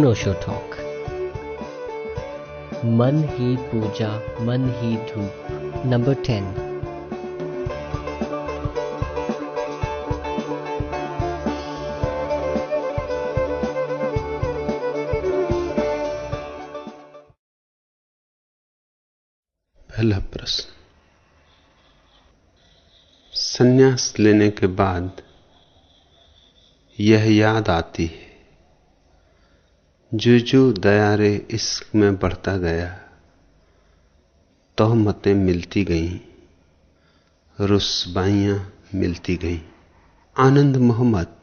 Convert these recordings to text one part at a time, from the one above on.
अनोशो talk मन ही पूजा, मन ही धूप नंबर टेन पहला प्रश्न। संन्यास लेने के बाद यह याद आती है जो जो दयारे इश्क में बढ़ता गया, तोहमतें मिलती गईं रुसबाइयाँ मिलती गईं। आनंद मोहम्मद,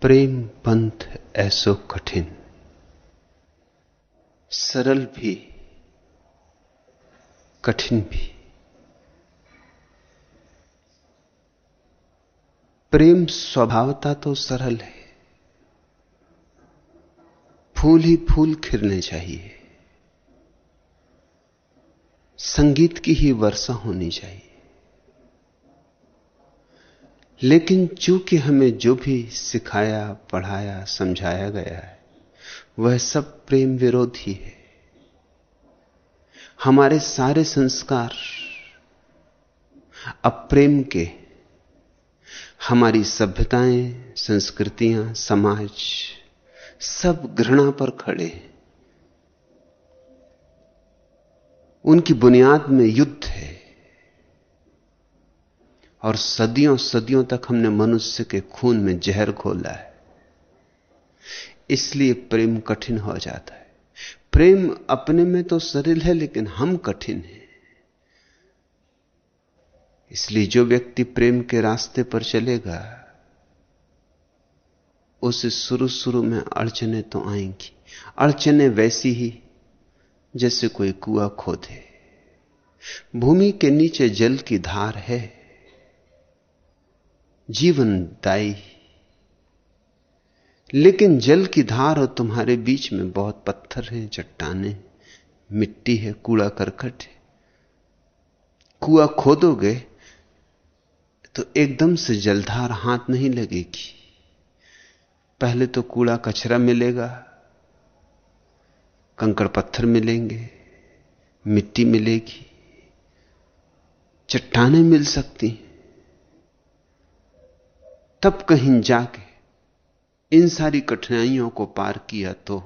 प्रेम पंथ ऐसो कठिन। सरल भी, कठिन भी। प्रेम स्वभावता तो सरल है। फूल ही फूल खिरने चाहिए। संगीत की ही वर्षा होनी चाहिए। लेकिन चूँकि हमें जो भी सिखाया, पढ़ाया, समझाया गया है, वह सब प्रेम विरोधी है। हमारे सारे संस्कार अप्रेम के हमारी सभ्यताएँ, संस्कृतियाँ, समाज सब घृणा पर खड़े हैं। उनकी बुनियाद में युद्ध है। और सदियों सदियों तक हमने मनुष्य के खून में जहर खोला है। इसलिए प्रेम कठिन हो जाता है। प्रेम अपने में तो सरल है, लेकिन हम कठिन हैं। इसलिए जो व्यक्ति प्रेम के रास्ते पर चलेगा उसे शुरू शुरू में अड़चने तो आएँगी। अड़चने वैसी ही, जैसे कोई कुआ खोदे। भूमि के नीचे जल की धार है, जीवनदायी। लेकिन जल की धार और तुम्हारे बीच में बहुत पत्थर हैं, चट्टाने, मिट्टी है, कूड़ा करकट है। कुआ खोदोगे तो एकदम से जलधार हाथ नहीं लगेगी। पहले तो कूड़ा कचरा मिलेगा, कंकड़ पत्थर मिलेंगे, मिट्टी मिलेगी, चट्टाने मिल सकती तब कहीं जाके इन सारी कठिनाइयों को पार किया तो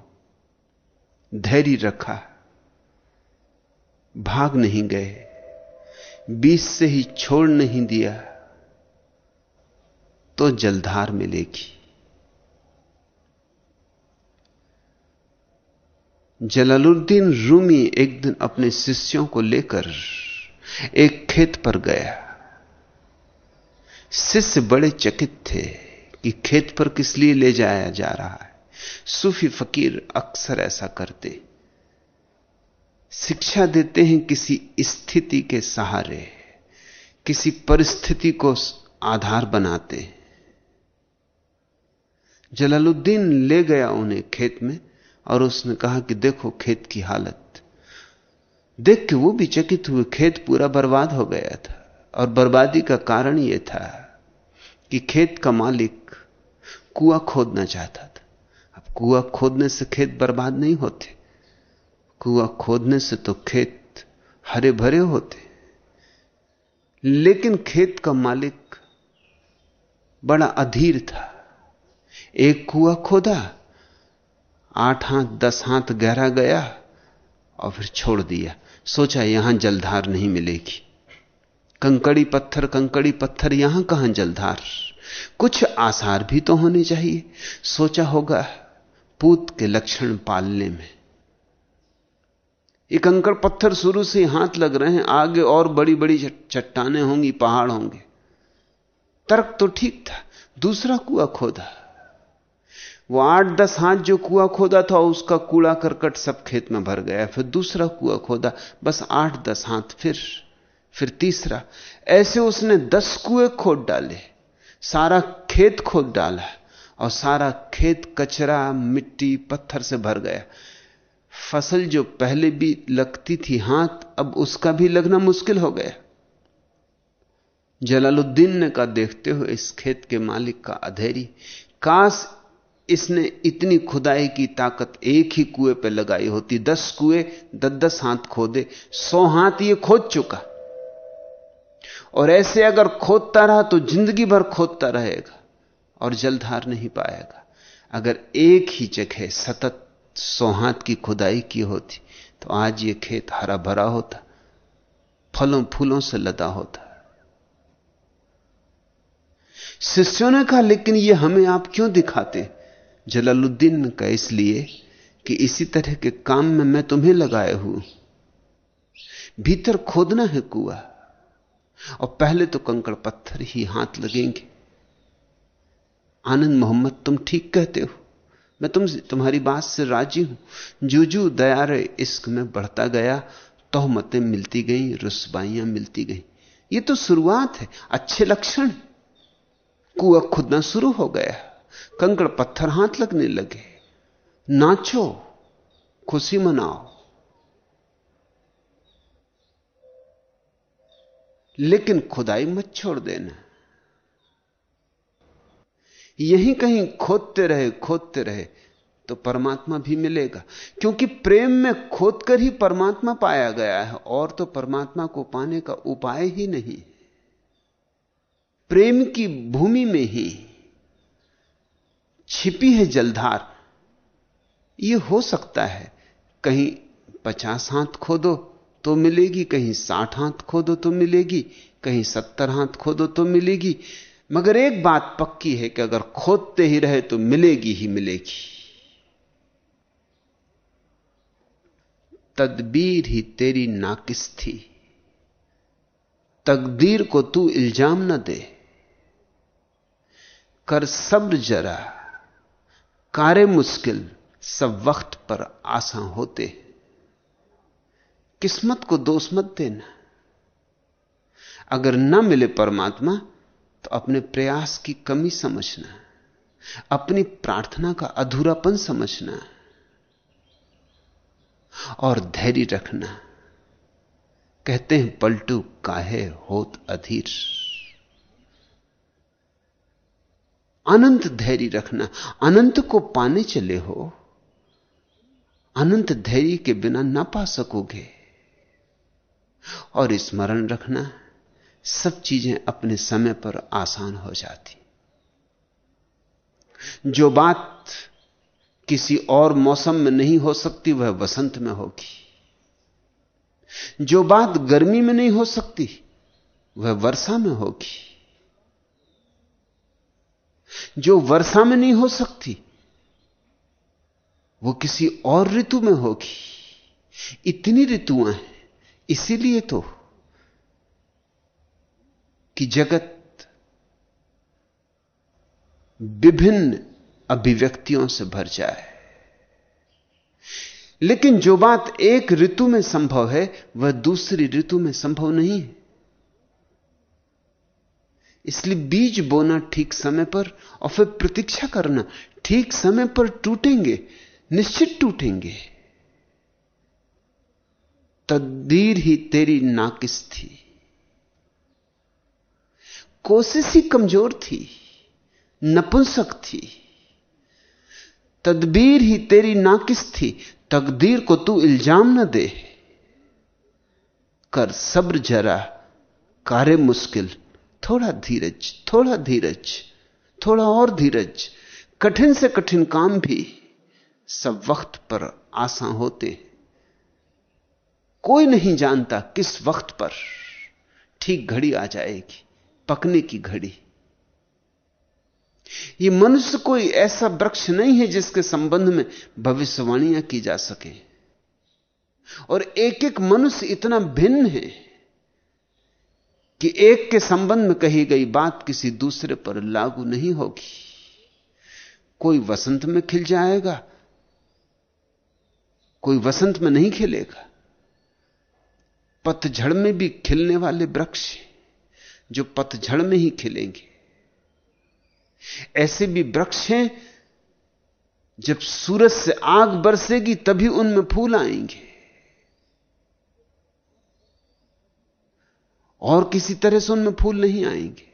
धैर्य रखा, भाग नहीं गए, बीच से ही छोड़ नहीं दिया तो जलधार मिलेगी। जलालुद्दीन रूमी एक दिन अपने शिष्यों को लेकर एक खेत पर गया। शिष्य बड़े चकित थे कि खेत पर किस लिए ले जाया जा रहा है। सूफी फकीर अक्सर ऐसा करते। शिक्षा देते हैं किसी स्थिति के सहारे, किसी परिस्थिति को आधार बनाते जलालुद्दीन ले गया उन्हें खेत में और उसने कहा कि देखो खेत की हालत। देख के वो भी चकित हुए, खेत पूरा बर्बाद हो गया था। और बर्बादी का कारण यह था कि खेत का मालिक कुआ खोदना चाहता था। अब कुआ खोदने से खेत बर्बाद नहीं होते। कुआ खोदने से तो खेत हरे भरे होते। लेकिन खेत का मालिक बड़ा अधीर था। एक कुआ खोदा आठ हाथ, दस हाथ गहरा गया और फिर छोड़ दिया। सोचा यहाँ जलधार नहीं मिलेगी। कंकड़ी पत्थर कंकड़ी पत्थर, यहाँ कहाँ जलधार? कुछ आसार भी तो होने चाहिए। सोचा होगा पूत के लक्षण पालने में। ये कंकड़ पत्थर शुरू से हाथ लग रहे हैं, आगे और बड़ी बड़ी चट्टाने होंगी, पहाड़ होंगे। तर्क तो ठीक था, दूसरा कुआ खोदा। वो आठ दस हाथ जो कुआ खोदा था, उसका कूड़ा करकट सब खेत में भर गया। फिर दूसरा कुआ खोदा, बस आठ दस हाथ, फिर फिर तीसरा। ऐसे उसने दस कुएँ खोद डाले, सारा खेत खोद डाला, और सारा खेत कचरा, मिट्टी, पत्थर से भर गया। फ़सल जो पहले भी लगती थी, हाथ, अब उसका भी लगना मुश्किल हो गया। जलालुद्दीन ने कहा, देखते हो इस खेत के मालिक का अधेरी। काश इसने इतनी खुदाई की ताकत एक ही कुएँ पे लगाई होती। दस कुएँ, दस दस हाथ खोदे। सौ हाथ ये खोद चुका। और ऐसे अगर खोदता रहा तो ज़िंदगी भर खोदता रहेगा और जलधार नहीं पाएगा। अगर एक ही जगह सतत सौ हाथ की खुदाई की होती तो आज ये खेत हरा भरा होता, फलों फूलों से लदा होता। शिष्यों ने कहा, लेकिन ये हमें आप क्यों दिखाते? जलालुद्दीन कहा इसलिए कि इसी तरह के काम में मैं तुम्हें लगाए हूँ। भीतर खोदना है कुआ। और पहले तो कंकड़ पत्थर ही हाथ लगेंगे। आनंद मोहम्मद, तुम ठीक कहते हो। मैं तुम तुम्हारी बात से राज़ी हूँ। जो जो दयारे इश्क में बढ़ता गया, तोहमतें मिलती गई रुसबाइयाँ मिलती गई। ये तो शुरुआत है, अच्छे लक्षण। कुआ खुदना शुरू हो गया। कंकड़ पत्थर हाथ लगने लगे। नाचो, खुशी मनाओ। लेकिन खुदाई मत छोड़ देना। यहीं कहीं खोदते रहे खोदते रहे तो परमात्मा भी मिलेगा। क्योंकि प्रेम में खोदकर ही परमात्मा पाया गया है, और तो परमात्मा को पाने का उपाय ही नहीं प्रेम की भूमि में ही छिपी है जलधार। यह हो सकता है, कहीं पचास हाथ खोदो तो मिलेगी, कहीं साठ हाथ खोदो तो मिलेगी, कहीं सत्तर हाथ खोदो तो मिलेगी। मगर एक बात पक्की है कि अगर खोदते ही रहे तो मिलेगी ही मिलेगी। तदबीर ही तेरी नाकिस थी। तकदीर को तू इल्ज़ाम न दे। कर सब्र जरा। कार्य मुश्किल सब वक्त पर आसान होते किस्मत को दोष मत देना। अगर न मिले परमात्मा तो अपने प्रयास की कमी समझना, अपनी प्रार्थना का अधूरापन समझना, और धैर्य रखना। कहते हैं, पलटू काहे होत अधीर। अनंत धैर्य रखना। अनंत को पाने चले हो, अनंत धैर्य के बिना ना पा सकोगे। और स्मरण रखना, सब चीज़ें अपने समय पर आसान हो जाती। जो बात किसी और मौसम में नहीं हो सकती, वह वसंत में होगी। जो बात गर्मी में नहीं हो सकती, वह वर्षा में होगी। जो वर्षा में नहीं हो सकती, वो किसी और ऋतु में होगी। इतनी ऋतुआं हैं, इसीलिए तो कि जगत विभिन्न अभिव्यक्तियों से भर जाए। लेकिन जो बात एक ऋतु में संभव है, वह दूसरी ऋतु में संभव नहीं है। इसलिए बीज बोना ठीक समय पर और फिर प्रतीक्षा करना ठीक समय पर टूटेंगे, निश्चित टूटेंगे। तदीर ही तेरी नाकिस थी। कोशिश ही कमज़ोर थी, नपुंसक थी। तदबीर ही तेरी नाकिस थी, तकदीर को तू इल्ज़ाम न दे। कर सब्र जरा कार्य मुश्किल। थोड़ा धीरज थोड़ा धीरज, थोड़ा और धीरज, कठिन से कठिन काम भी सब वक्त पर आसान होते कोई नहीं जानता किस वक्त पर ठीक घड़ी आ जाएगी, पकने की घड़ी। यह मनुष्य कोई ऐसा वृक्ष नहीं है जिसके संबंध में भविष्यवाणियाँ की जा सके। और एक एक मनुष्य इतना भिन्न है कि एक के संबंध में कही गई बात किसी दूसरे पर लागू नहीं होगी। कोई वसंत में खिल जाएगा, कोई वसंत में नहीं खिलेगा। पतझड़ में भी खिलने वाले वृक्ष जो पतझड़ में ही खिलेंगे। ऐसे भी वृक्ष हैं, जब सूरज से आग बरसेगी, तभी उनमें फूल आएँगे। और किसी तरह से उनमें फूल नहीं आएँगे।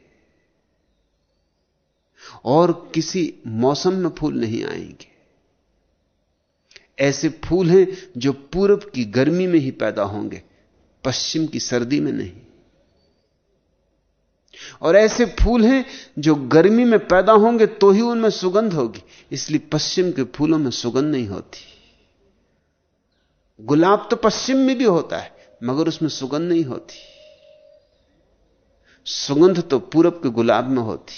और किसी मौसम में फूल नहीं आएँगे। ऐसे फूल हैं जो पूरब की गर्मी में ही पैदा होंगे, पश्चिम की सर्दी में नहीं। और ऐसे फूल हैं जो गर्मी में पैदा होंगे तो ही उनमें सुगंध होगी, इसलिए पश्चिम के फूलों में सुगंध नहीं होती। गुलाब तो पश्चिम में भी होता है, मगर उसमें सुगंध नहीं होती। सुगंध तो पूरब के गुलाब में होती।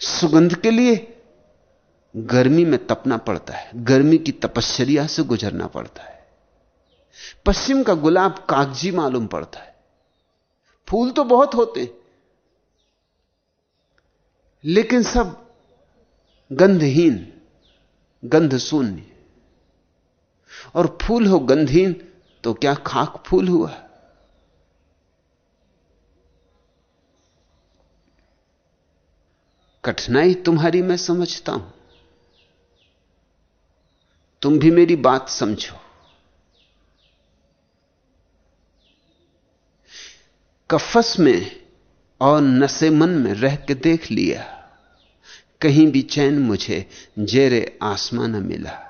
सुगंध के लिए गर्मी में तपना पड़ता है। गर्मी की तपश्चर्या से गुजरना पड़ता है। पश्चिम का गुलाब कागज़ी मालूम पड़ता है। फूल तो बहुत होते लेकिन सब गंधहीन गंध शून्य और फूल हो गंधहीन तो क्या खाक फूल हुआ? कठिनाई तुम्हारी मैं समझता हूँ। तुम भी मेरी बात समझो। कफस में और नशे मन में रह के देख लिया। कहीं भी चैन मुझे जेरे आसमान न मिला।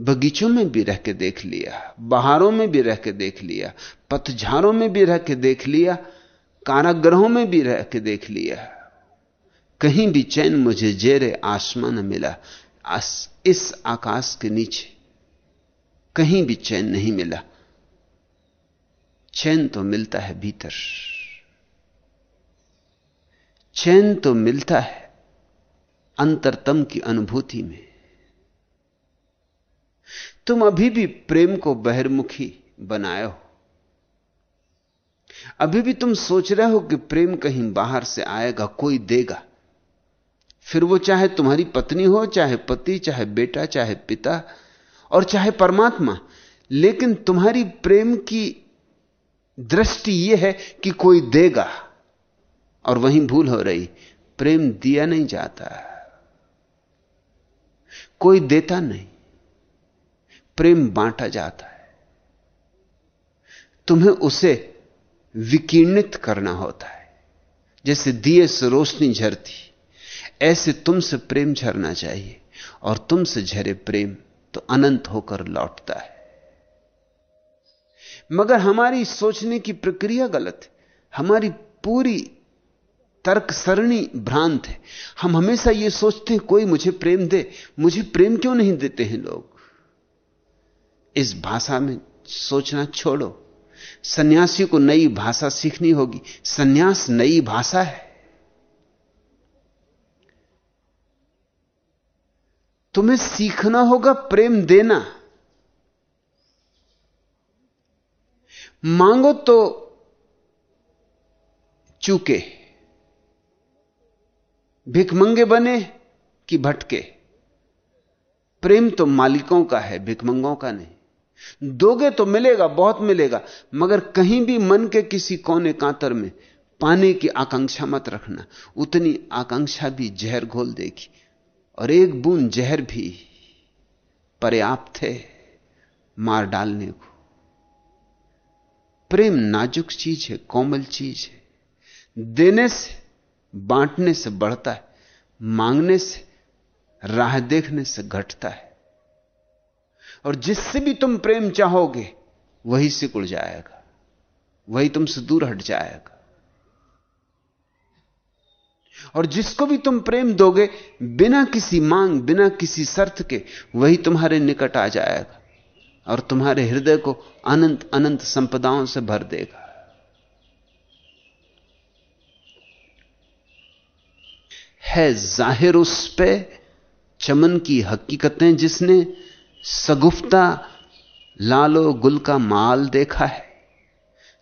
बगीचों में भी रह के देख लिया, बहारों में भी रह के देख लिया, पतझारों में भी रह के देख लिया काराग्रहों में भी रह के देख लिया। कहीं भी चैन मुझे जेरे, आसमान मिला इस आकाश के नीचे। कहीं भी चैन नहीं मिला। चैन तो मिलता है भीतर। चैन तो मिलता है अंतरतम की अनुभूति में। तुम अभी भी प्रेम को बहिर्मुखी बनाए हो। अभी भी तुम सोच रहे हो कि प्रेम कहीं बाहर से आएगा, कोई देगा। फिर वो चाहे तुम्हारी पत्नी हो, चाहे पति, चाहे बेटा, चाहे पिता, और चाहे परमात्मा, लेकिन तुम्हारी प्रेम की दृष्टि यह है कि कोई देगा, और वहीं भूल हो रही, प्रेम दिया नहीं जाता। कोई देता नहीं, प्रेम बांटा जाता है। तुम्हें उसे विकीर्णित करना होता है। जैसे दिए से रोशनी झरती, ऐसे तुमसे प्रेम झरना चाहिए और तुमसे झरे प्रेम तो अनंत होकर लौटता है। मगर हमारी सोचने की प्रक्रिया गलत है। हमारी पूरी तर्क सरणी भ्रांत है। हम हमेशा यह सोचते हैं, कोई मुझे प्रेम दे, मुझे प्रेम क्यों नहीं देते हैं लोग? इस भाषा में सोचना छोड़ो। सन्यासी को नई भाषा सीखनी होगी। सन्यास नई भाषा है। तुम्हें सीखना होगा प्रेम देना। मांगो तो चूके। भिकमंगे बने कि भटके। प्रेम तो मालिकों का है भिकमंगों का नहीं। दोगे तो मिलेगा, बहुत मिलेगा, मगर कहीं भी मन के किसी कोने कांतर में पाने की आकांक्षा मत रखना। उतनी आकांक्षा भी जहर घोल देगी, और एक बूंद जहर भी पर्याप्त है मार डालने को। प्रेम नाजुक चीज़ है, कोमल चीज़ है। देने से, बांटने से बढ़ता है, मांगने से, राह देखने से घटता है। और जिससे भी तुम प्रेम चाहोगे, वही सिकुड़ जाएगा। वही तुमसे दूर हट जाएगा। और जिसको भी तुम प्रेम दोगे, बिना किसी मांग, बिना किसी शर्त के, वही तुम्हारे निकट आ जाएगा और तुम्हारे हृदय को अनंत अनंत संपदाओं से भर देगा। है ज़ाहिर उस पे चमन की हकीकतें जिसने सगुफ्ता लालो गुल का माल देखा है।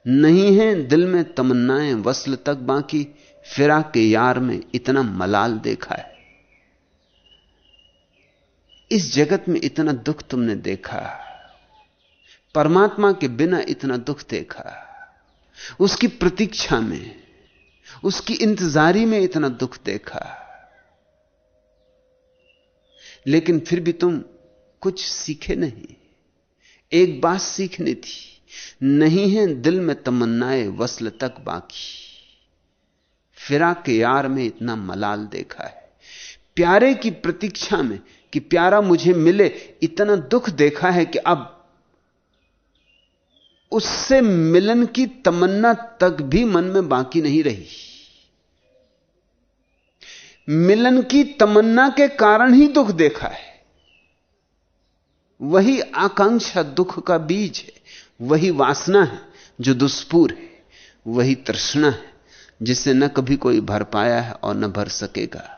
नहीं है दिल में तमन्नाएँ वसल तक बाकी फिरा के यार में इतना मलाल देखा है। इस जगत में इतना दुख तुमने देखा, परमात्मा के बिना इतना दुख देखा। उसकी प्रतीक्षा में, उसकी इंतजारी में इतना दुख देखा। लेकिन फिर भी तुम कुछ सीखे नहीं। एक बात सीखनी थी, नहीं है दिल में तमन्नाएँ वसल तक बाकी। फिरा के यार में इतना मलाल देखा है। प्यारे की प्रतीक्षा में कि प्यारा मुझे मिले, इतना दुख देखा है कि अब उससे मिलन की तमन्ना तक भी मन में बाकी नहीं रही। मिलन की तमन्ना के कारण ही दुख देखा है। वही आकांक्षा दुख का बीज है, वही वासना है जो दुष्पूर है, वही तृष्णा है जिसे न कभी कोई भर पाया है और न भर सकेगा।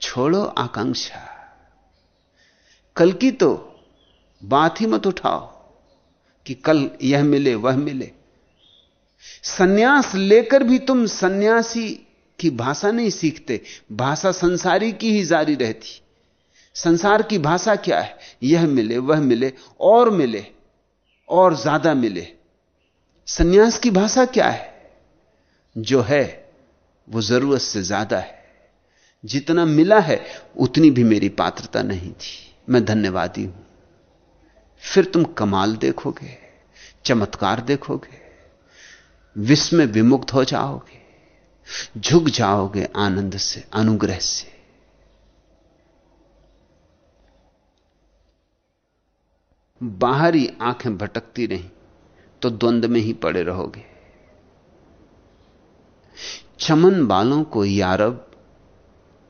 छोड़ो आकांक्षा। कल की तो बात ही मत उठाओ कि कल यह मिले, वह मिले। सन्यास लेकर भी तुम सन्यासी की भाषा नहीं सीखते, भाषा संसारी की ही जारी रहती। संसार की भाषा क्या है? यह मिले, वह मिले, और मिले, और ज़्यादा मिले। सन्यास की भाषा क्या है? जो है, वो ज़रूरत से ज़्यादा है। जितना मिला है, उतनी भी मेरी पात्रता नहीं थी। मैं धन्यवादी हूँ। फिर तुम कमाल देखोगे, चमत्कार देखोगे, विस्मय विमुक्त हो जाओगे, झुक जाओगे आनंद से, अनुग्रह से। बाहरी आँखें भटकती रहीं तो द्वंद में ही पड़े रहोगे। चमन बालों को यारब,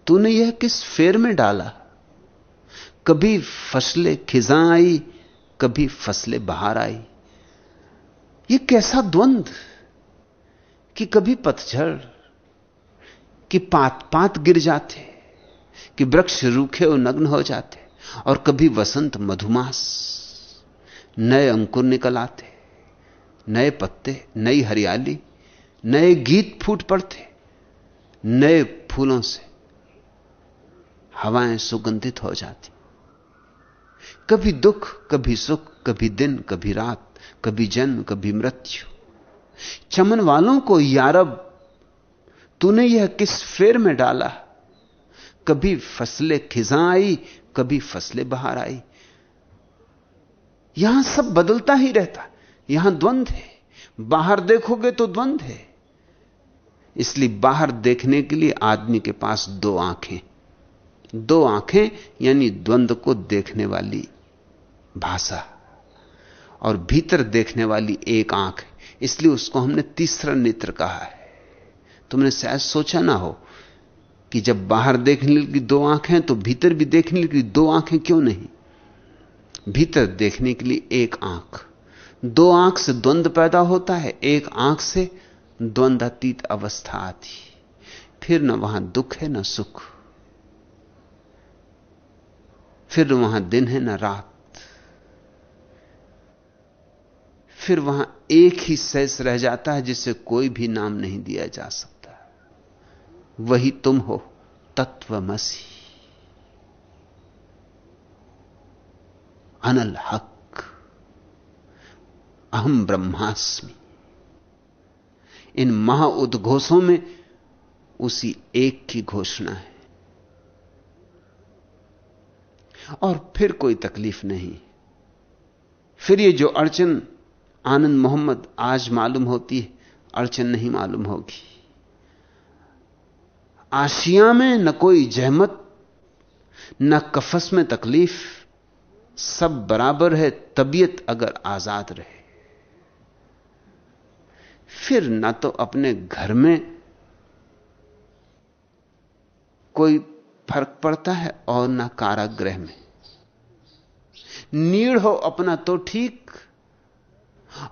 तूने यह किस फेर में डाला? कभी फ़सलें खिजा आई, कभी फ़सलें बाहर आई। यह कैसा द्वंद कि कभी पतझड़, कि पात पात गिर जाते, कि वृक्ष रूखे और नग्न हो जाते, और कभी वसंत मधुमास। नए अंकुर निकल आते, नए पत्ते, नई हरियाली, नए गीत फूट पड़ते, नए फूलों से हवाएँ सुगंधित हो जाती। कभी दुख, कभी सुख, कभी दिन, कभी रात, कभी जन्म, कभी मृत्यु। चमन वालों को, यारब, तूने यह किस फेर में डाला? कभी फ़सलें खिजा आई कभी फ़सलें बाहर आई यहाँ सब बदलता ही रहता यहाँ द्वंद है। बाहर देखोगे तो द्वंद है। इसलिए बाहर देखने के लिए आदमी के पास दो आँखें। दो आँखें यानी द्वंद को देखने वाली भाषा और भीतर देखने वाली एक आँख। इसलिए उसको हमने तीसरा नेत्र कहा है। तुमने शायद सोचा ना हो कि जब बाहर देखने की दो आँखें तो भीतर भी देखने की दो आँखें क्यों नहीं? भीतर देखने के लिए एक आँख। दो आँख से द्वंद पैदा होता है, एक आँख से द्वंद्वातीत अवस्था आती। फिर न वहाँ दुख है, न सुख। फिर वहाँ दिन है, न रात। फिर वहाँ एक ही शेष रह जाता है, जिसे कोई भी नाम नहीं दिया जा सकता। वही तुम हो, तत्वमसी। अनल हक, अहम ब्रह्मास्मि। इन महा उद्घोषों में उसी एक की घोषणा है। और फिर कोई तकलीफ़ नहीं। फिर ये जो अड़चन आनंद मोहम्मद आज मालूम होती है, अड़चन नहीं मालूम होगी। आशिया में न कोई जहमत, न कफस में तकलीफ़ सब बराबर है, तबीयत अगर आज़ाद रहे। फिर ना तो अपने घर में कोई फ़र्क पड़ता है और ना कारागृह में। नीड़ हो अपना तो ठीक,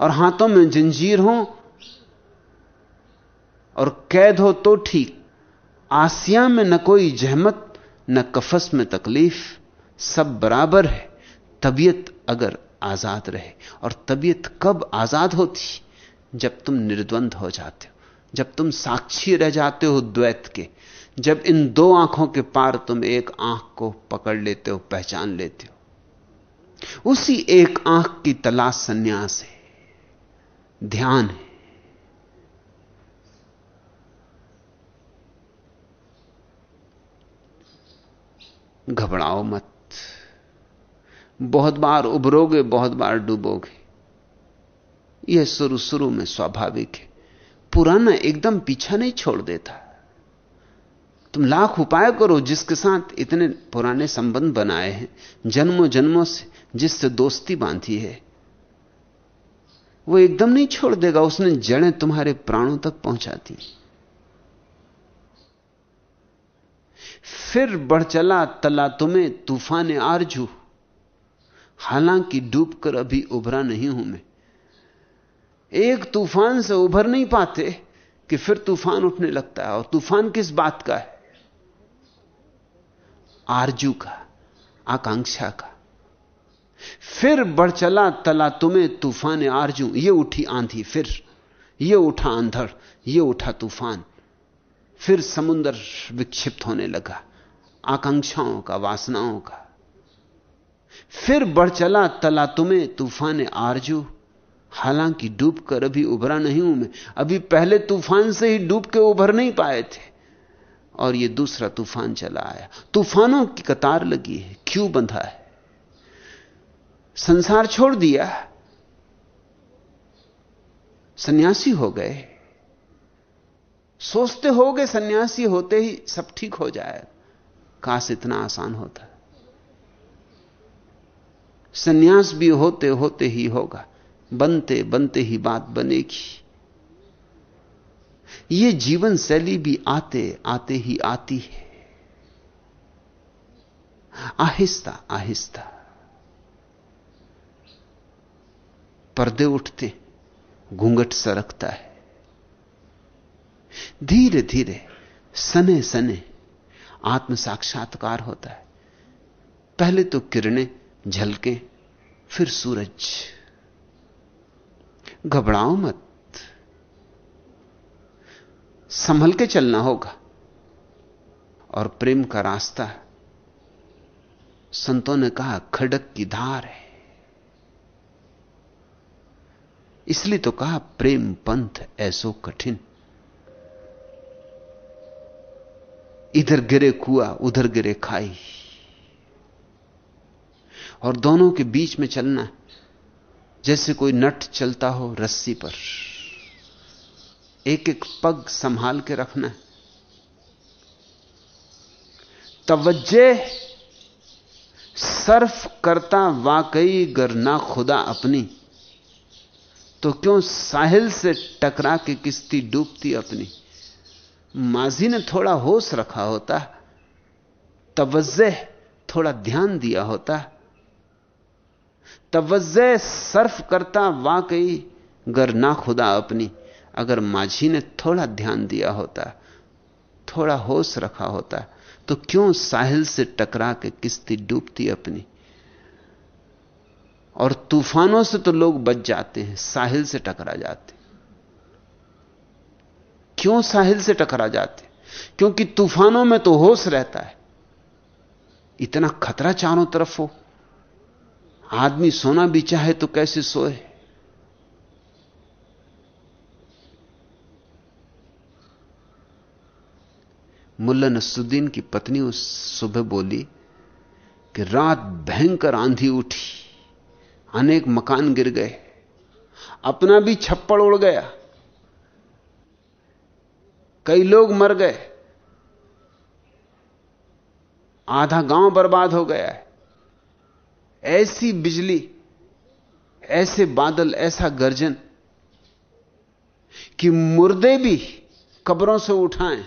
और हाथों में जंजीर हो, और कैद हो तो ठीक। आसिया में न कोई जहमत, न कफस में तकलीफ़, सब बराबर है। तबीयत अगर आज़ाद रहे, और तबीयत कब आज़ाद होती? जब तुम निर्द्वंद हो जाते हो, जब तुम साक्षी रह जाते हो द्वैत के, जब इन दो आँखों के पार तुम एक आँख को पकड़ लेते हो, पहचान लेते हो। उसी एक आँख की तलाश संन्यास है, ध्यान है। घबराओ मत। बहुत बार उभरोगे, बहुत बार डूबोगे। यह शुरू शुरू में स्वाभाविक है। पुराना एकदम पीछा नहीं छोड़ देता। तुम लाख उपाय करो जिसके साथ इतने पुराने संबंध बनाए हैं जन्मों जन्मों से, जिससे दोस्ती बांधी है। वो एकदम नहीं छोड़ देगा, उसने जड़ें तुम्हारे प्राणों तक पहुँचा दी। फिर बढ़ चला तला तुम्हें तूफ़ान आरज़ू। हालाँकि डूबकर अभी उभरा नहीं हूँ मैं। एक तूफ़ान से उभर नहीं पाते कि फिर तूफ़ान उठने लगता है, और तूफ़ान किस बात का है? आरज़ू का, आकांक्षा का। फिर बढ़ चला तला, तुम्हें तूफ़ान आरज़ू, ये उठी आंधी, फिर ये उठा अंधड़, ये उठा तूफ़ान। फिर समुन्दर विक्षिप्त होने लगा, आकांक्षाओं का, वासनाओं का। फिर बढ़ चला तला तुम्हें तूफ़ान आरज़ू। हालाँकि डूब कर अभी उभरा नहीं हूँ मैं। अभी पहले तूफ़ान से ही डूब के उभर नहीं पाए थे। और यह दूसरा तूफ़ान चला आया। तूफानों की कतार लगी है। क्यों बंधा है? संसार छोड़ दिया। सन्यासी हो गए। सोचते हो गए सन्यासी होते ही सब ठीक हो जाए। काश इतना आसान होता। सन्यास भी होते होते ही होगा, बनते बनते ही बात बनेगी। यह जीवन शैली भी आते आते ही आती है। आहिस्ता आहिस्ता। पर्दे उठते, घूंघट सरकता है। धीरे धीरे सने सने आत्म साक्षात्कार होता है। पहले तो किरणें झलके, फिर सूरज। घबराओ मत। संभल के चलना होगा। और प्रेम का रास्ता। संतों ने कहा, खड़क की धार है। इसलिए तो कहा, प्रेम पंथ ऐसो कठिन। इधर गिरे कुआ, उधर गिरे खाई। और दोनों के बीच में चलना जैसे कोई नट चलता हो रस्सी पर, एक एक पग संभाल के रखना है। तवज्जे सर्फ करता वाकई गरना खुदा अपनी तो क्यों साहिल से टकरा के किस्ती डूबती अपनी? माजी ने थोड़ा होश रखा होता, तवज्जे थोड़ा ध्यान दिया होता तवज्जे सर्फ करता वाकई गर ना खुदा अपनी, अगर माझी ने थोड़ा ध्यान दिया होता, थोड़ा होश रखा होता तो क्यों साहिल से टकरा के किस्ती डूबती अपनी? और तूफानों से तो लोग बच जाते हैं, साहिल से टकरा जाते। क्यों साहिल से टकरा जाते? क्योंकि तूफानों में तो होश रहता है। इतना खतरा चारों तरफ़ हो। आदमी सोना भी चाहे तो कैसे सोए? मुल्ला नसुद्दीन की पत्नी उस सुबह बोली कि रात भयंकर आंधी उठी, अनेक मकान गिर गए, अपना भी छप्पड़ उड़ गया, कई लोग मर गए, आधा गाँव बर्बाद हो गया है। ऐसी बिजली, ऐसे बादल, ऐसा गर्जन कि मुर्दे भी कब्रों से उठाएँ।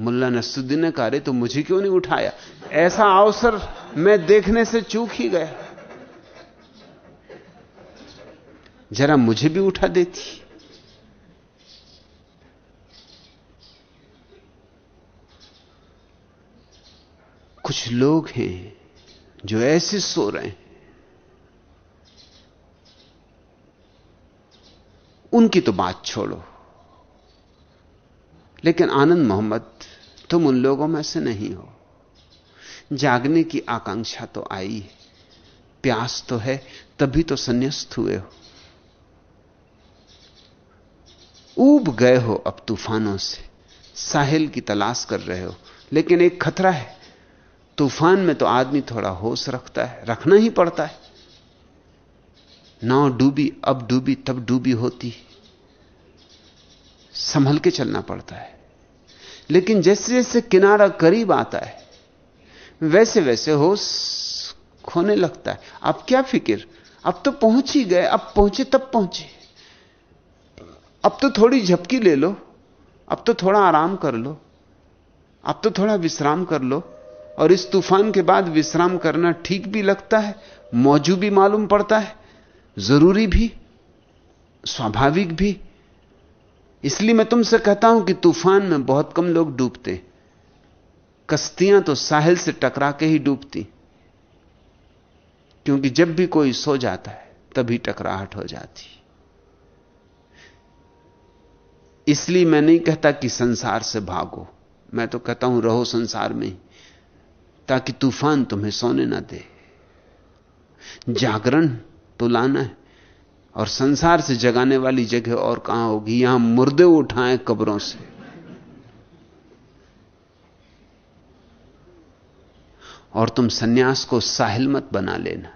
मुल्ला नसुद्दीन ने कहा तो मुझे क्यों नहीं उठाया? ऐसा अवसर मैं देखने से चूक ही गया। जरा मुझे भी उठा देती। कुछ लोग हैं जो ऐसे सो रहे हैं, उनकी तो बात छोड़ो। लेकिन आनंद मोहम्मद, तुम उन लोगों में से नहीं हो। जागने की आकांक्षा तो आई है, प्यास तो है, तभी तो संन्यास्त हुए हो। ऊब गए हो अब तूफानों से, साहिल की तलाश कर रहे हो, लेकिन एक खतरा है तूफ़ान में तो आदमी थोड़ा होश रखता है, रखना ही पड़ता है। नाव डूबी, अब डूबी, तब डूबी होती संभल के चलना पड़ता है। लेकिन जैसे जैसे किनारा करीब आता है, वैसे वैसे होश खोने लगता है। अब क्या फ़िक्र? अब तो पहुँच ही गए, अब पहुँचे तब पहुँचे। अब तो थोड़ी झपकी ले लो, अब तो थोड़ा आराम कर लो, अब तो थोड़ा विश्राम कर लो। और इस तूफ़ान के बाद विश्राम करना ठीक भी लगता है, मौजू भी मालूम पड़ता है, ज़रूरी भी, स्वाभाविक भी। इसलिए मैं तुमसे कहता हूँ कि तूफ़ान में बहुत कम लोग डूबते। कश्तियाँ तो साहिल से टकरा के ही डूबती। क्योंकि जब भी कोई सो जाता है, तभी टकराहट हो जाती। इसलिए मैं नहीं कहता कि संसार से भागो। मैं तो कहता हूँ, रहो संसार में ही। ताकि तूफ़ान तुम्हें सोने ना दे। जागरण तो लाना है और संसार से जगाने वाली जगह और कहाँ होगी? यहाँ मुर्दे उठाएँ कब्रों से। और तुम सन्यास को साहिल मत बना लेना।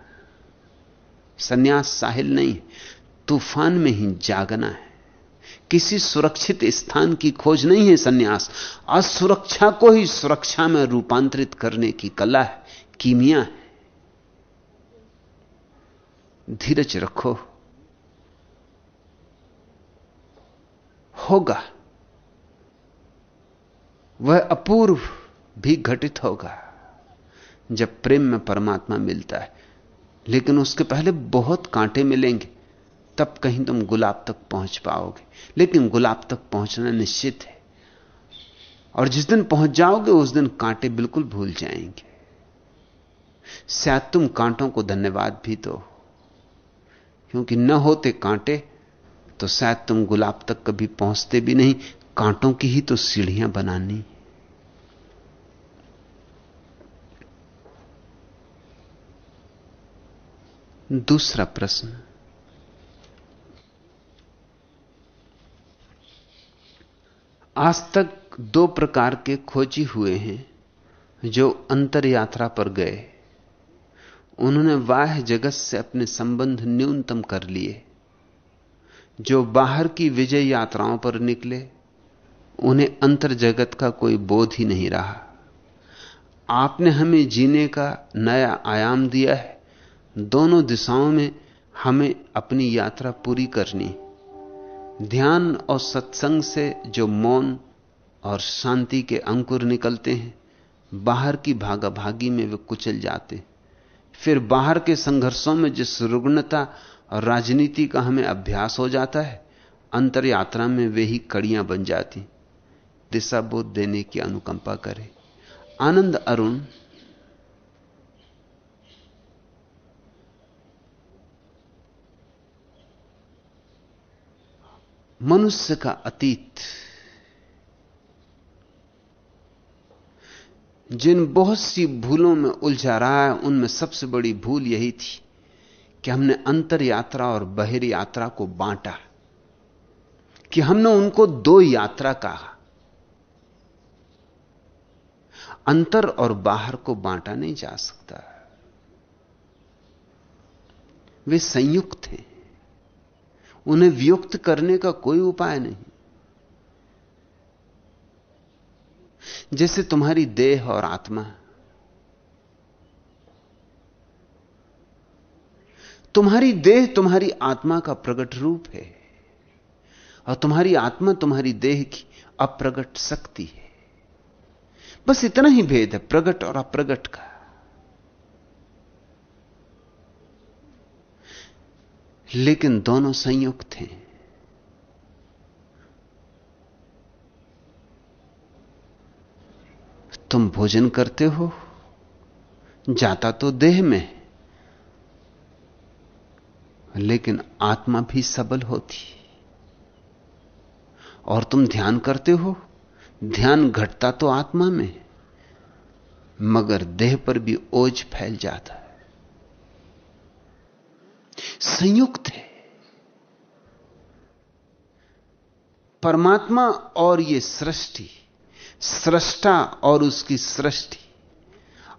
सन्यास साहिल नहीं, तूफ़ान में ही जागना है। किसी सुरक्षित स्थान की खोज नहीं है सन्यास। असुरक्षा को ही सुरक्षा में रूपांतरित करने की कला है, कीमिया है। धीरज रखो। होगा। वह अपूर्व भी घटित होगा, जब प्रेम में परमात्मा मिलता है। लेकिन उसके पहले बहुत कांटे मिलेंगे। तब कहीं तुम गुलाब तक पहुँच पाओगे। लेकिन गुलाब तक पहुँचना निश्चित है। और जिस दिन पहुँच जाओगे, उस दिन कांटे बिल्कुल भूल जाएँगे। शायद तुम कांटों को धन्यवाद भी दो। क्योंकि न होते कांटे तो शायद तुम गुलाब तक कभी पहुँचते भी नहीं। कांटों की ही तो सीढ़ियाँ बनानी। दूसरा प्रश्न। आज तक दो प्रकार के खोजी हुए हैं जो अंतर यात्रा पर गए। उन्होंने वाह जगत से अपने संबंध न्यूनतम कर लिए। जो बाहर की विजय यात्राओं पर निकले, उन्हें अंतर जगत का कोई बोध ही नहीं रहा। आपने हमें जीने का नया आयाम दिया है। दोनों दिशाओं में हमें अपनी यात्रा पूरी करनी ध्यान और सत्संग से जो मौन और शांति के अंकुर निकलते हैं, बाहर की भागा भागी में वे कुचल जाते फिर बाहर के संघर्षों में जिस रुग्णता और राजनीति का हमें अभ्यास हो जाता है अंतर यात्रा में वे ही कड़ियाँ बन जाती दिशा बोध देने की अनुकंपा करें। आनंद अरुण मनुष्य का अतीत। जिन बहुत सी भूलों में उलझा रहा है, उनमें सबसे बड़ी भूल यही थी कि हमने अंतर यात्रा और बहिर यात्रा को बांटा, कि हमने उनको दो यात्रा कहा। अंतर और बाहर को बांटा नहीं जा सकता। वे संयुक्त हैं। उन्हें व्युक्त करने का कोई उपाय नहीं। जैसे तुम्हारी देह और आत्मा। तुम्हारी देह तुम्हारी आत्मा का प्रकट रूप है, और तुम्हारी आत्मा तुम्हारी देह की अप्रगट शक्ति है। बस इतना ही भेद है, प्रगट और अप्रगट का। लेकिन दोनों संयुक्त हैं तुम भोजन करते हो, जाता तो देह में, लेकिन आत्मा भी सबल होती। और तुम ध्यान करते हो, ध्यान घटता तो आत्मा में, मगर देह पर भी ओझ फैल जाता। संयुक्त है। परमात्मा और ये सृष्टि, सृष्टा और उसकी सृष्टि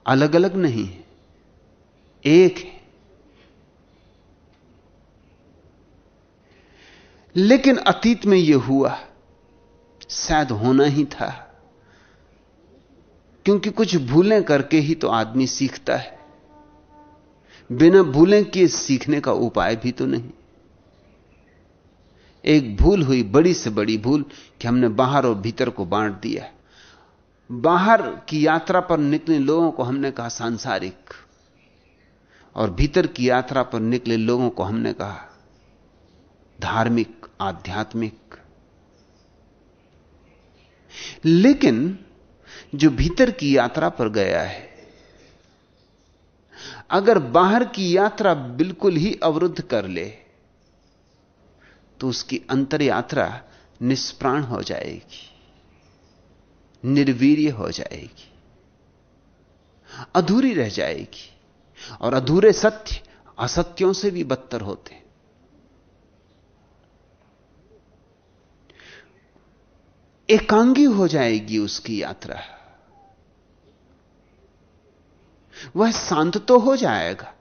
अलग अलग नहीं है, एक है। लेकिन अतीत में यह हुआ, शायद होना ही था, क्योंकि कुछ भूलें करके ही तो आदमी सीखता है। बिना भूलें किए सीखने का उपाय भी तो नहीं। एक भूल हुई, बड़ी से बड़ी भूल कि हमने बाहर और भीतर को बांट दिया बाहर की यात्रा पर निकले लोगों को हमने कहा सांसारिक, और भीतर की यात्रा पर निकले लोगों को हमने कहा धार्मिक, आध्यात्मिक। लेकिन जो भीतर की यात्रा पर गया है अगर बाहर की यात्रा बिल्कुल ही अवरुद्ध कर ले तो उसकी अंतर यात्रा निष्प्राण हो जाएगी, निर्वीर्य हो जाएगी, अधूरी रह जाएगी। और अधूरे सत्य असत्यों से भी बदतर होते एकांगी हो जाएगी उसकी यात्रा। वह शांत तो हो जाएगा।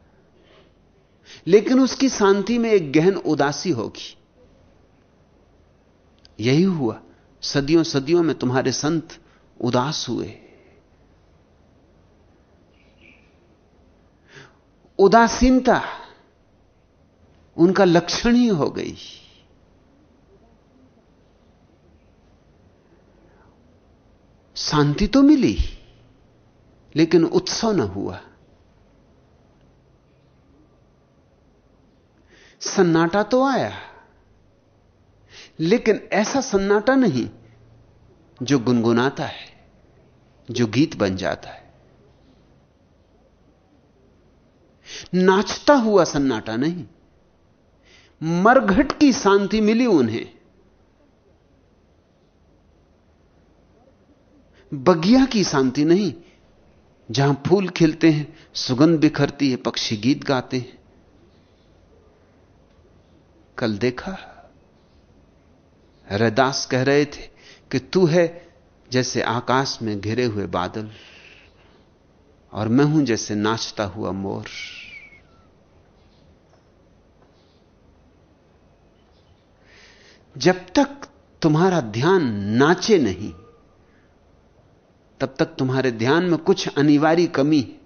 लेकिन उसकी शांति में एक गहन उदासी होगी। यही हुआ। सदियों सदियों में तुम्हारे संत उदास हुए। उदासीनता उनका लक्षण ही हो गई। शांति तो मिली। लेकिन उत्सव न हुआ। सन्नाटा तो आया। लेकिन ऐसा सन्नाटा नहीं जो गुनगुनाता है, जो गीत बन जाता है। नाचता हुआ सन्नाटा नहीं। मरघट की शांति मिली उन्हें। बगिया की शांति नहीं जहाँ फूल खिलते हैं, सुगंध बिखरती है, पक्षी गीत गाते हैं। कल देखा, रैदास कह रहे थे कि तू है जैसे आकाश में घिरे हुए बादल, और मैं हूँ जैसे नाचता हुआ मोर। जब तक तुम्हारा ध्यान नाचे नहीं तब तक तुम्हारे ध्यान में कुछ अनिवार्य कमी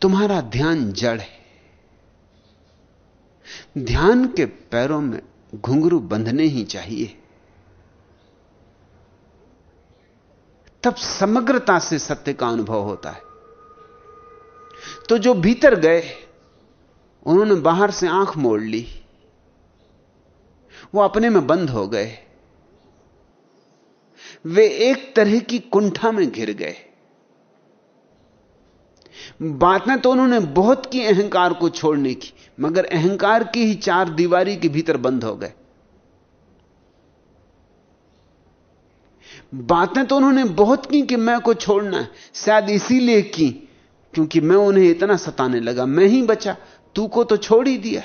तुम्हारा ध्यान जड़ है। ध्यान के पैरों में घुंघरू बंधने ही चाहिए। तब समग्रता से सत्य का अनुभव होता है। तो जो भीतर गए, उन्होंने बाहर से आँख मोड़ ली। वो अपने में बंद हो गए। वे एक तरह की कुंठा में घिर गए। बातें तो उन्होंने बहुत की अहंकार को छोड़ने की, मगर अहंकार की ही चार दीवारी के भीतर बंद हो गए। बातें तो उन्होंने बहुत की कि मैं को छोड़ना है, शायद इसीलिए की, क्योंकि मैं उन्हें इतना सताने लगा, मैं ही बचा, तू को तो छोड़ ही दिया।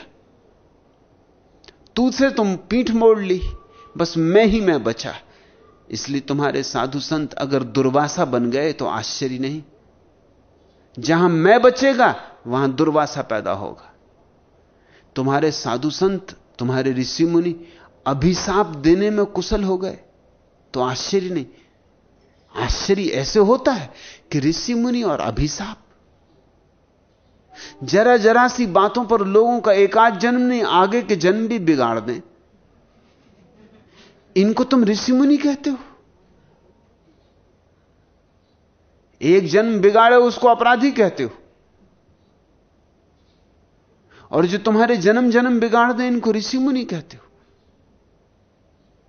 तू से तुम पीठ मोड़ ली, बस मैं ही मैं बचा। इसलिए तुम्हारे साधु संत अगर दुर्वासा बन गए तो आश्चर्य नहीं। जहाँ मैं बचेगा, वहाँ दुर्वासा पैदा होगा। तुम्हारे साधु संत, तुम्हारे ऋषि मुनि अभिशाप देने में कुशल हो गए तो आश्चर्य नहीं। आश्चर्य ऐसे होता है कि ऋषि मुनि और अभिशाप। जरा जरा सी बातों पर लोगों का एकाध जन्म नहीं, आगे के जन्म भी बिगाड़ दें। इनको तुम ऋषि मुनि कहते हो? एक जन्म बिगाड़े उसको अपराधी कहते हो? और जो तुम्हारे जन्म जन्म बिगाड़ दे, इनको ऋषि मुनि कहते हो?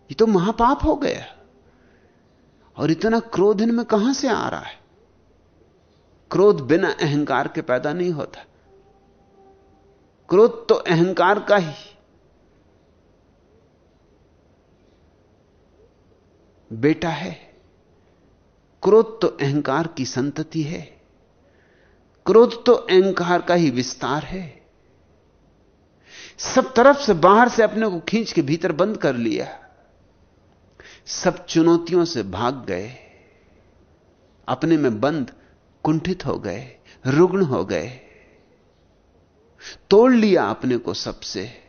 ये तो महापाप हो गया और इतना क्रोध इनमें कहाँ से आ रहा है? क्रोध बिना अहंकार के पैदा नहीं होता। क्रोध तो अहंकार का ही। बेटा है। क्रोध तो अहंकार की संतति है। क्रोध तो अहंकार का ही विस्तार है। सब तरफ़ से बाहर से अपने को खींच के भीतर बंद कर लिया। सब चुनौतियों से भाग गए। अपने में बंद कुंठित हो गए, रुग्ण हो गए। तोड़ लिया अपने को सबसे।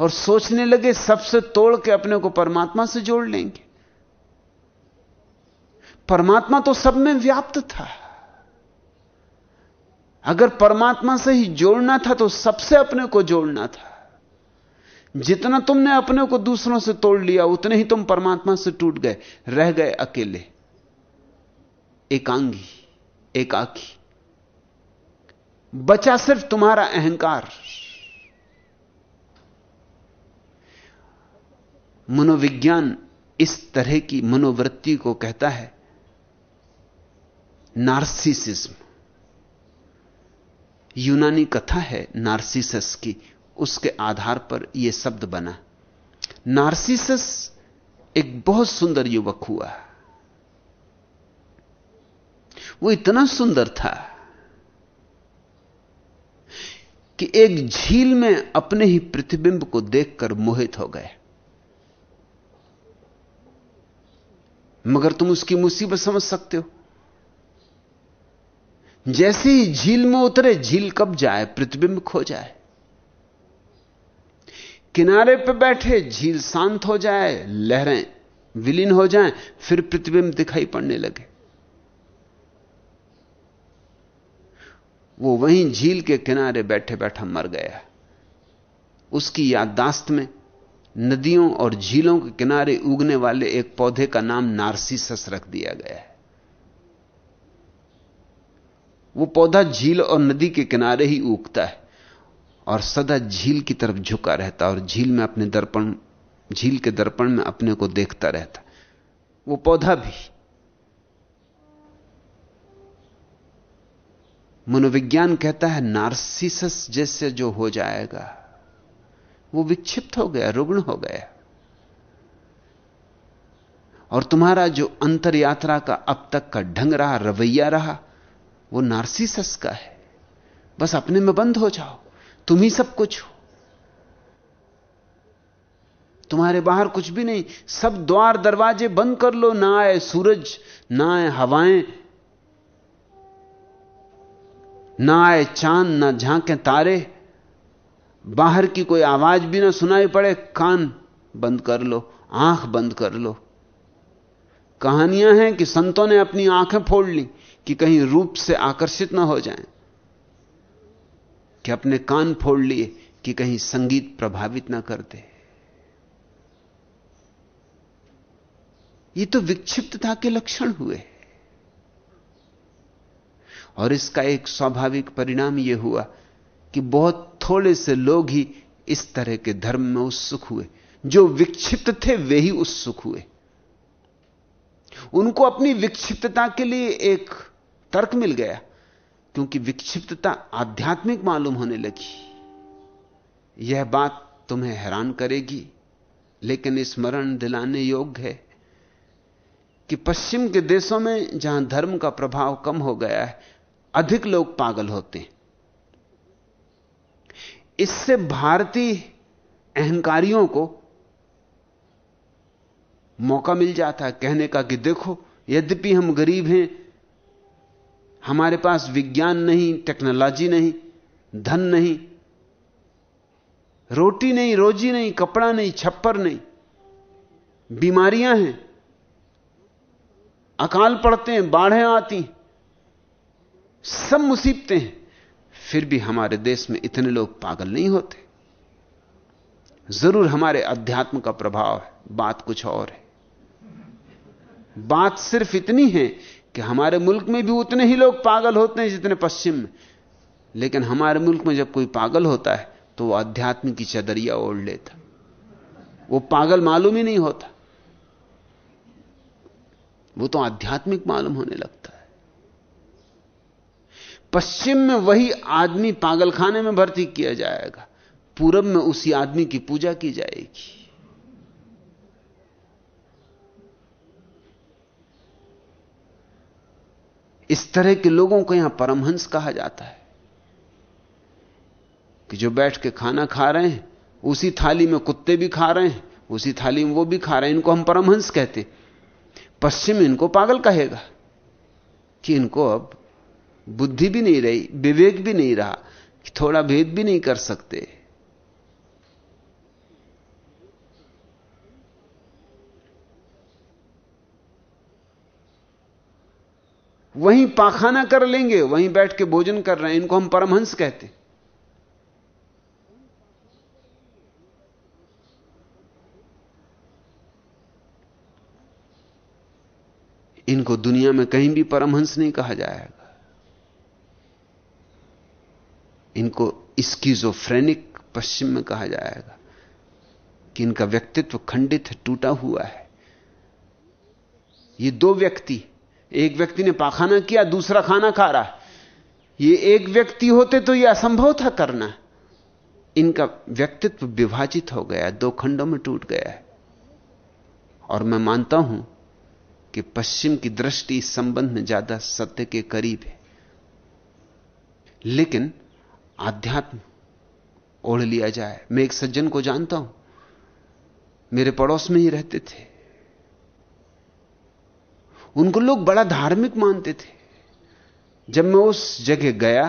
और सोचने लगे सबसे तोड़ के अपने को परमात्मा से जोड़ लेंगे। परमात्मा तो सब में व्याप्त था। अगर परमात्मा से ही जोड़ना था तो सबसे अपने को जोड़ना था। जितना तुमने अपने को दूसरों से तोड़ लिया, उतने ही तुम परमात्मा से टूट गए, रह गए अकेले। एकांगी, एकाकी। बचा सिर्फ़ तुम्हारा अहंकार। मनोविज्ञान इस तरह की मनोवृत्ति को कहता है, नार्सिसिज्म। यूनानी कथा है नार्सिसस की, उसके आधार पर यह शब्द बना। नार्सिसस एक बहुत सुंदर युवक हुआ। वो इतना सुंदर था कि एक झील में अपने ही प्रतिबिंब को देखकर मोहित हो गए। मगर तुम उसकी मुसीबत समझ सकते हो। जैसे ही झील में उतरे, झील कब जाए? प्रतिबिंब खो जाए। किनारे पर बैठे, झील शांत हो जाए, लहरें विलीन हो जाएँ, फिर प्रतिबिंब दिखाई पड़ने लगे। वो वहीं झील के किनारे बैठे बैठा मर गया। उसकी याददाश्त में नदियों और झीलों के किनारे उगने वाले एक पौधे का नाम नारसीसस रख दिया गया है। वो पौधा झील और नदी के किनारे ही उगता है और सदा झील की तरफ़ झुका रहता और झील में अपने दर्पण, झील के दर्पण में अपने को देखता रहता वो पौधा भी मनोविज्ञान कहता है नार्सिसस जैसे जो हो जाएगा। वो विक्षिप्त हो गया, रुग्ण हो गया। और तुम्हारा जो अंतर यात्रा का अब तक का ढंग रहा, रवैया रहा, वो नार्सिसस का है। बस अपने में बंद हो जाओ। तुम ही सब कुछ हो। तुम्हारे बाहर कुछ भी नहीं। सब द्वार दरवाजे बंद कर लो। ना आए सूरज, ना आए हवाएँ, ना आए चाँद, ना झांके तारे। बाहर की कोई आवाज़ भी ना सुनाई पड़े, कान बंद कर लो, आँख बंद कर लो। कहानियाँ हैं कि संतों ने अपनी आँखें फोड़ ली कि कहीं रूप से आकर्षित ना हो जाएँ, कि अपने कान फोड़ लिए कि कहीं संगीत प्रभावित ना कर दे। ये तो विक्षिप्तता के लक्षण हुए। और इसका एक स्वाभाविक परिणाम यह हुआ कि बहुत थोड़े से लोग ही इस तरह के धर्म में उत्सुक हुए। जो विक्षिप्त थे, वे ही उत्सुक हुए। उनको अपनी विक्षिप्तता के लिए एक तर्क मिल गया, क्योंकि विक्षिप्तता आध्यात्मिक मालूम होने लगी। यह बात तुम्हें हैरान करेगी, लेकिन स्मरण दिलाने योग्य है कि पश्चिम के देशों में जहाँ धर्म का प्रभाव कम हो गया है, अधिक लोग पागल होते हैं। इससे भारतीय अहंकारियों को मौका मिल जाता है कहने का कि देखो, यद्यपि हम गरीब हैं, हमारे पास विज्ञान नहीं, टेक्नोलॉजी नहीं, धन नहीं, रोटी नहीं, रोजी नहीं, कपड़ा नहीं, छप्पर नहीं, बीमारियाँ हैं, अकाल पड़ते हैं, बाढ़ें आती सब मुसीबतें हैं। फिर भी हमारे देश में इतने लोग पागल नहीं होते। ज़रूर हमारे अध्यात्म का प्रभाव है, बात कुछ और है। बात सिर्फ़ इतनी है कि हमारे मुल्क में भी उतने ही लोग पागल होते हैं जितने पश्चिम में। लेकिन हमारे मुल्क में जब कोई पागल होता है तो वो अध्यात्म की चदरिया ओढ़ लेता। वो पागल मालूम ही नहीं होता। वो तो आध्यात्मिक मालूम होने लगता है। पश्चिम में वही आदमी पागलखाने में भर्ती किया जाएगा। पूरब में उसी आदमी की पूजा की जाएगी। इस तरह के लोगों को यहाँ परमहंस कहा जाता है कि जो बैठ के खाना खा रहे हैं, उसी थाली में कुत्ते भी खा रहे हैं, उसी थाली में वो भी खा रहे हैं, इनको हम परमहंस कहते पश्चिम इनको पागल कहेगा कि इनको अब बुद्धि भी नहीं रही, विवेक भी नहीं रहा, कि थोड़ा भेद भी नहीं कर सकते। वहीं पाखाना कर लेंगे, वहीं बैठ के भोजन कर रहे हैं, इनको हम परमहंस कहते इनको दुनिया में कहीं भी परमहंस नहीं कहा जाएगा। इनको स्कीजोफ्रेनिक पश्चिम में कहा जाएगा कि इनका व्यक्तित्व खंडित है, टूटा हुआ है। ये दो व्यक्ति, एक व्यक्ति ने पाखाना किया, दूसरा खाना खा रहा ये एक व्यक्ति होते तो यह असंभव था करना। इनका व्यक्तित्व विभाजित हो गया, दो खंडों में टूट गया है। और मैं मानता हूँ कि पश्चिम की दृष्टि इस संबंध में ज़्यादा सत्य के करीब है। लेकिन आध्यात्म ओढ़ लिया जाए। मैं एक सज्जन को जानता हूँ। मेरे पड़ोस में ही रहते थे। उनको लोग बड़ा धार्मिक मानते थे। जब मैं उस जगह गया,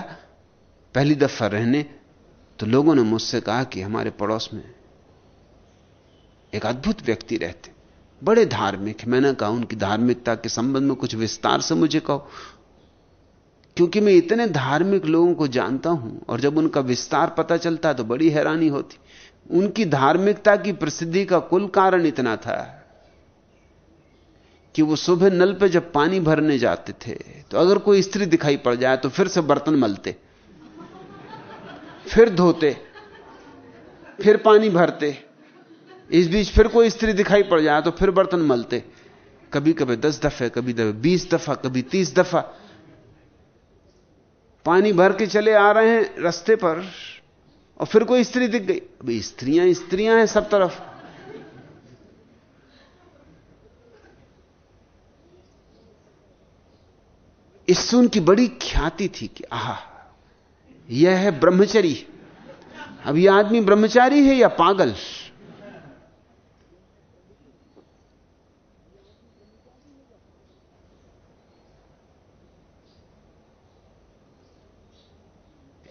पहली दफ़ा रहने तो लोगों ने मुझसे कहा कि हमारे पड़ोस में एक अद्भुत व्यक्ति रहते। बड़े धार्मिक। मैंने कहा, उनकी धार्मिकता के संबंध में कुछ विस्तार से मुझे कहो। क्योंकि मैं इतने धार्मिक लोगों को जानता हूँ और जब उनका विस्तार पता चलता तो बड़ी हैरानी होती। उनकी धार्मिकता की प्रसिद्धि का कुल कारण इतना था कि वो सुबह नल पे जब पानी भरने जाते थे तो अगर कोई स्त्री दिखाई पड़ जाए तो फिर से बर्तन मलते, फिर धोते, फिर पानी भरते। इस बीच फिर कोई स्त्री दिखाई पड़ जाए तो फिर बर्तन मलते। कभी कभी दस दफे, कभी दफे बीस दफ़ा, कभी तीस दफ़ा। पानी भर के चले आ रहे हैं रस्ते पर, और फिर कोई स्त्री दिख गई। अभी स्त्रियाँ स्त्रियाँ हैं सब तरफ़। इससे उनकी बड़ी ख्याति थी कि, आह, यह है ब्रह्मचरी। अब यह आदमी ब्रह्मचारी है या पागल?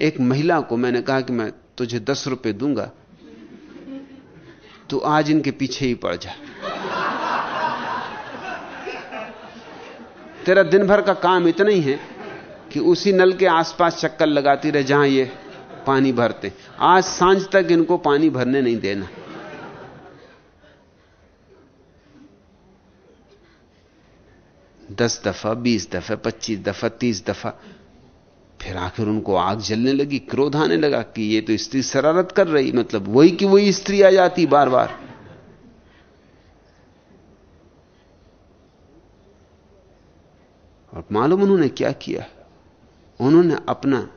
एक महिला को मैंने कहा कि मैं तुझे दस रुपए दूँगा। तो आज इनके पीछे ही पड़ जा। तेरा दिन भर का काम इतना ही है कि उसी नल के आसपास चक्कर लगाती रहे, जहाँ ये पानी भरते। आज साँझ तक इनको पानी भरने नहीं देना। दस दफ़ा, बीस दफ़ा, पच्चीस दफ़ा, तीस दफ़ा फिर आखिर उनको आग जलने लगी, क्रोध आने लगा कि ये तो स्त्री शरारत कर रही मतलब वही कि वही स्त्री आ जाती बार बार और मालूम उन्होंने क्या किया? उन्होंने अपना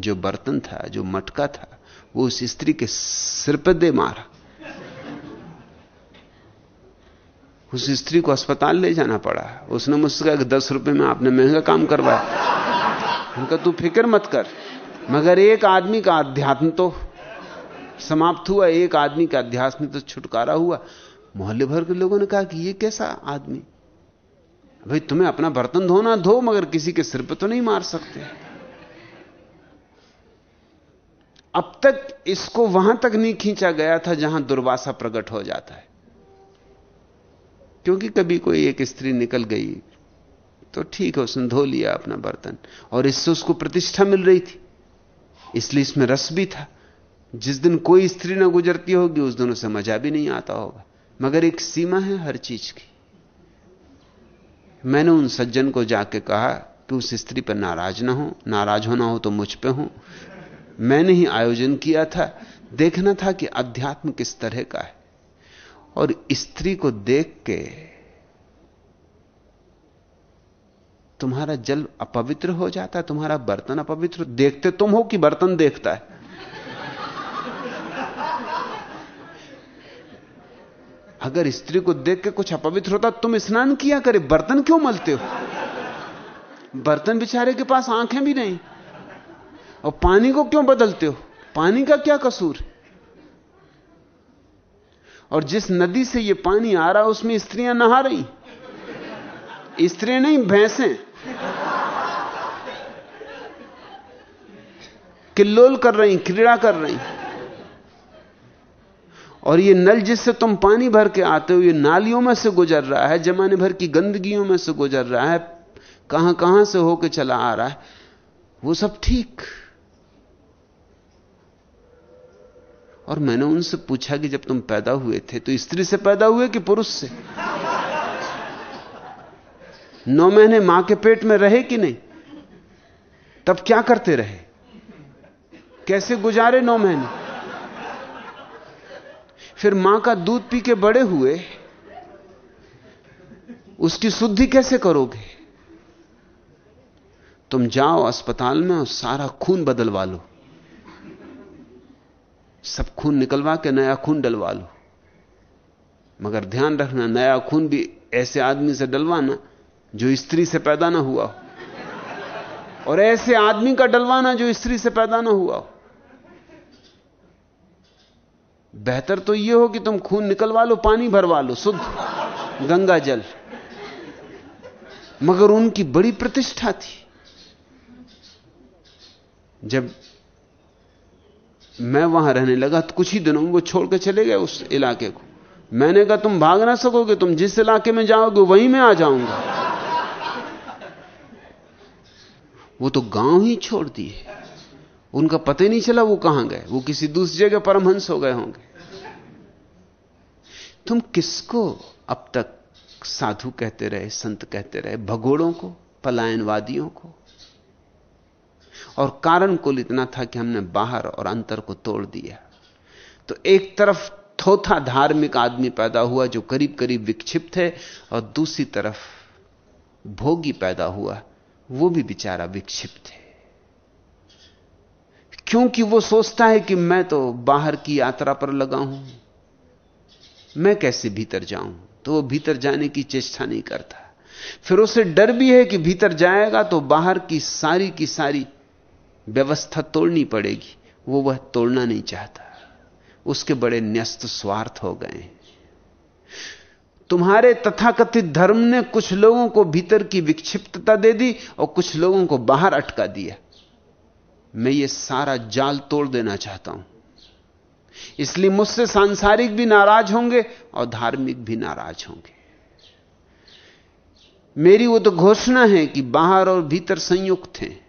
जो बर्तन था, जो मटका था, वो उस स्त्री के सिर पर दे मारा। उस स्त्री को अस्पताल ले जाना पड़ा। उसने मुझसे कहा कि दस रुपए में आपने महँगा काम करवाया। उनका तू फ़िक्र मत कर। मगर एक आदमी का अध्यात्म तो समाप्त हुआ, एक आदमी का अध्यात्म तो छुटकारा हुआ। मोहल्ले भर के लोगों ने कहा कि ये कैसा आदमी? भाई, तुम्हें अपना बर्तन धोना धो, मगर किसी के सिर पर तो नहीं मार सकते। अब तक इसको वहाँ तक नहीं खींचा गया था जहाँ दुर्वासा प्रकट हो जाता है। क्योंकि कभी कोई एक स्त्री निकल गई तो ठीक है, उसने धो लिया अपना बर्तन। और इससे उसको प्रतिष्ठा मिल रही थी। इसलिए इसमें रस भी था। जिस दिन कोई स्त्री ना गुजरती होगी, उस दिन उसे मज़ा भी नहीं आता होगा। मगर एक सीमा है हर चीज़ की। मैंने उन सज्जन को जाके कहा कि उस स्त्री पर नाराज़ ना हो। नाराज़ होना हो तो मुझ पे हो। मैंने ही आयोजन किया था। देखना था कि अध्यात्म किस तरह का है। और स्त्री को देख के तुम्हारा जल अपवित्र हो जाता है, तुम्हारा बर्तन अपवित्र, देखते तुम हो कि बर्तन देखता है। अगर स्त्री को देख के कुछ अपवित्र होता, तुम स्नान किया करे, बर्तन क्यों मलते हो? बर्तन बेचारे के पास आँखें भी नहीं। और पानी को क्यों बदलते हो? पानी का क्या कसूर? और जिस नदी से ये पानी आ रहा, उसमें स्त्रियाँ नहा रही। स्त्री नहीं, भैंसें। किल्लोल कर रही, क्रीड़ा कर रही। और ये नल जिससे तुम पानी भर के आते हो, ये नालियों में से गुजर रहा है, जमाने भर की गंदगियों में से गुजर रहा है, कहाँ कहाँ से होके चला आ रहा है। वो सब ठीक। और मैंने उनसे पूछा कि जब तुम पैदा हुए थे तो स्त्री से पैदा हुए कि पुरुष से? नौ महीने माँ के पेट में रहे कि नहीं? तब क्या करते रहे? कैसे गुजारे नौ महीने? फिर माँ का दूध पी के बड़े हुए। उसकी शुद्धि कैसे करोगे? तुम जाओ अस्पताल में और सारा खून बदलवा लो। सब खून निकलवा के नया खून डलवा लो। मगर ध्यान रखना, नया खून भी ऐसे आदमी से डलवाना। जो स्त्री से पैदा ना हुआ हो। और ऐसे आदमी का डलवाना जो स्त्री से पैदा ना हुआ हो। बेहतर तो यह हो कि तुम खून निकलवा लो, पानी भरवा लो, शुद्ध गंगा जल। मगर उनकी बड़ी प्रतिष्ठा थी। जब मैं वहाँ रहने लगा तो कुछ ही दिनों में वो छोड़कर चले गए उस इलाके को। मैंने कहा, तुम भाग ना सकोगे, तुम जिस इलाके में जाओगे वहीं मैं आ जाऊँगा। वो तो गाँव ही छोड़ दिए। उनका पता ही नहीं चला वो कहाँ गए। वो किसी दूसरी जगह परमहंस हो गए होंगे। तुम किसको अब तक साधु कहते रहे, संत कहते रहे? भगोड़ों को, पलायनवादियों को? और कारण कुल इतना था कि हमने बाहर और अंतर को तोड़ दिया। तो एक तरफ़ थोथा धार्मिक आदमी पैदा हुआ जो करीब करीब विक्षिप्त है, और दूसरी तरफ़ भोगी पैदा हुआ। वो भी बेचारा विक्षिप्त है। क्योंकि वो सोचता है कि मैं तो बाहर की यात्रा पर लगा हूँ, मैं कैसे भीतर जाऊँ? तो वो भीतर जाने की चेष्टा नहीं करता। फिर उसे डर भी है कि भीतर जाएगा तो बाहर की सारी की सारी व्यवस्था तोड़नी पड़ेगी। वो वह तोड़ना नहीं चाहता। उसके बड़े न्यस्त स्वार्थ हो गए तुम्हारे तथाकथित धर्म ने कुछ लोगों को भीतर की विक्षिप्तता दे दी और कुछ लोगों को बाहर अटका दिया। मैं ये सारा जाल तोड़ देना चाहता हूँ। इसलिए मुझसे सांसारिक भी नाराज़ होंगे और धार्मिक भी नाराज़ होंगे। मेरी वो तो घोषणा है कि बाहर और भीतर संयुक्त हैं।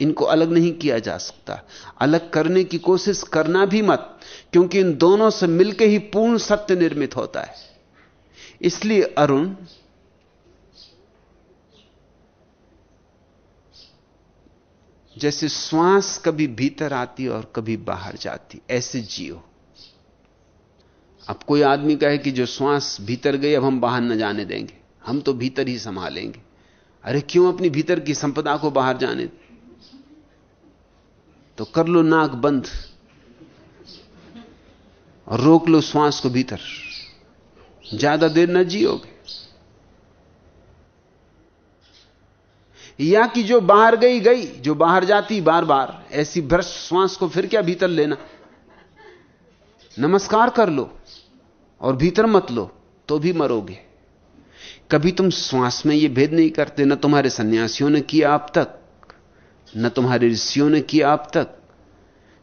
इनको अलग नहीं किया जा सकता। अलग करने की कोशिश करना भी मत। क्योंकि इन दोनों से मिलकर ही पूर्ण सत्य निर्मित होता है। इसलिए अरुण जैसे श्वास कभी भीतर आती और कभी बाहर जाती, ऐसे जियो। अब कोई आदमी कहे कि जो श्वास भीतर गई, अब हम बाहर न जाने देंगे। हम तो भीतर ही संभालेंगे। अरे क्यों अपनी भीतर की संपदा को बाहर जाने तो कर लो नाक बंद। रोक लो श्वास को भीतर। ज़्यादा देर न जियोगे। या कि जो बाहर गई गई, जो बाहर जाती बार बार ऐसी भ्रष्ट श्वास को फिर क्या भीतर लेना? नमस्कार कर लो और भीतर मत लो तो भी मरोगे। कभी तुम श्वास में यह भेद नहीं करते, न तुम्हारे सन्यासियों ने किया अब तक, न तुम्हारे ऋषियों ने किया अब तक।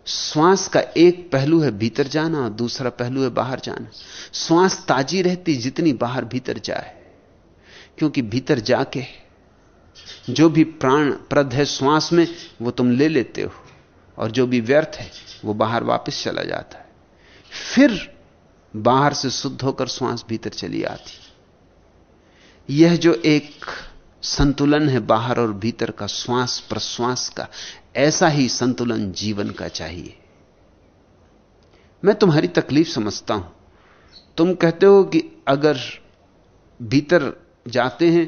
श्वास का एक पहलू है भीतर जाना और दूसरा पहलू है बाहर जाना। श्वास ताजी रहती जितनी बाहर भीतर जाए, क्योंकि भीतर जाके जो भी प्राण प्रद है श्वास में, वो तुम ले लेते हो, और जो भी व्यर्थ है, वो बाहर वापस चला जाता है। फिर बाहर से शुद्ध होकर श्वास भीतर चली आती। यह जो एक संतुलन है बाहर और भीतर का, श्वास प्रश्वास का ऐसा ही संतुलन जीवन का चाहिए। मैं तुम्हारी तकलीफ़ समझता हूँ। तुम कहते हो कि अगर भीतर जाते हैं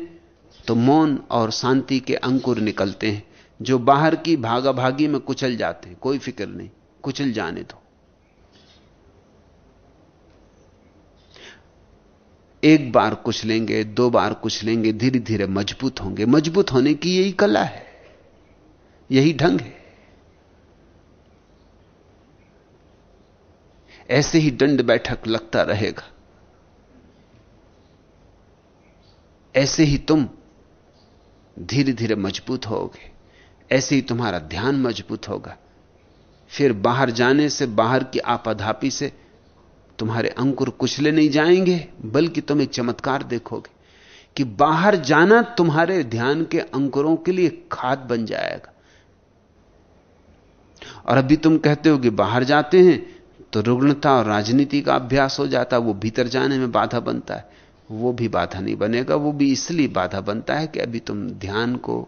तो मौन और शांति के अंकुर निकलते हैं, जो बाहर की भागा भागी में कुचल जाते हैं। कोई फ़िक्र नहीं, कुचल जाने दो। एक बार कुछ लेंगे, दो बार कुछ लेंगे धीरे धीरे मज़बूत होंगे। मज़बूत होने की यही कला है। यही ढंग है। ऐसे ही दंड बैठक लगता रहेगा। ऐसे ही तुम धीरे धीरे मज़बूत होगे। ऐसे ही तुम्हारा ध्यान मज़बूत होगा। फिर बाहर जाने से, बाहर की आपाधापी से तुम्हारे अंकुर कुचले नहीं जाएँगे, बल्कि तुम एक चमत्कार देखोगे कि बाहर जाना तुम्हारे ध्यान के अंकुरों के लिए खाद बन जाएगा। और अभी तुम कहते हो कि बाहर जाते हैं तो रुग्णता और राजनीति का अभ्यास हो जाता है, वो भीतर जाने में बाधा बनता है। वो भी बाधा नहीं बनेगा, वो भी इसलिए बाधा बनता है कि अभी तुम ध्यान को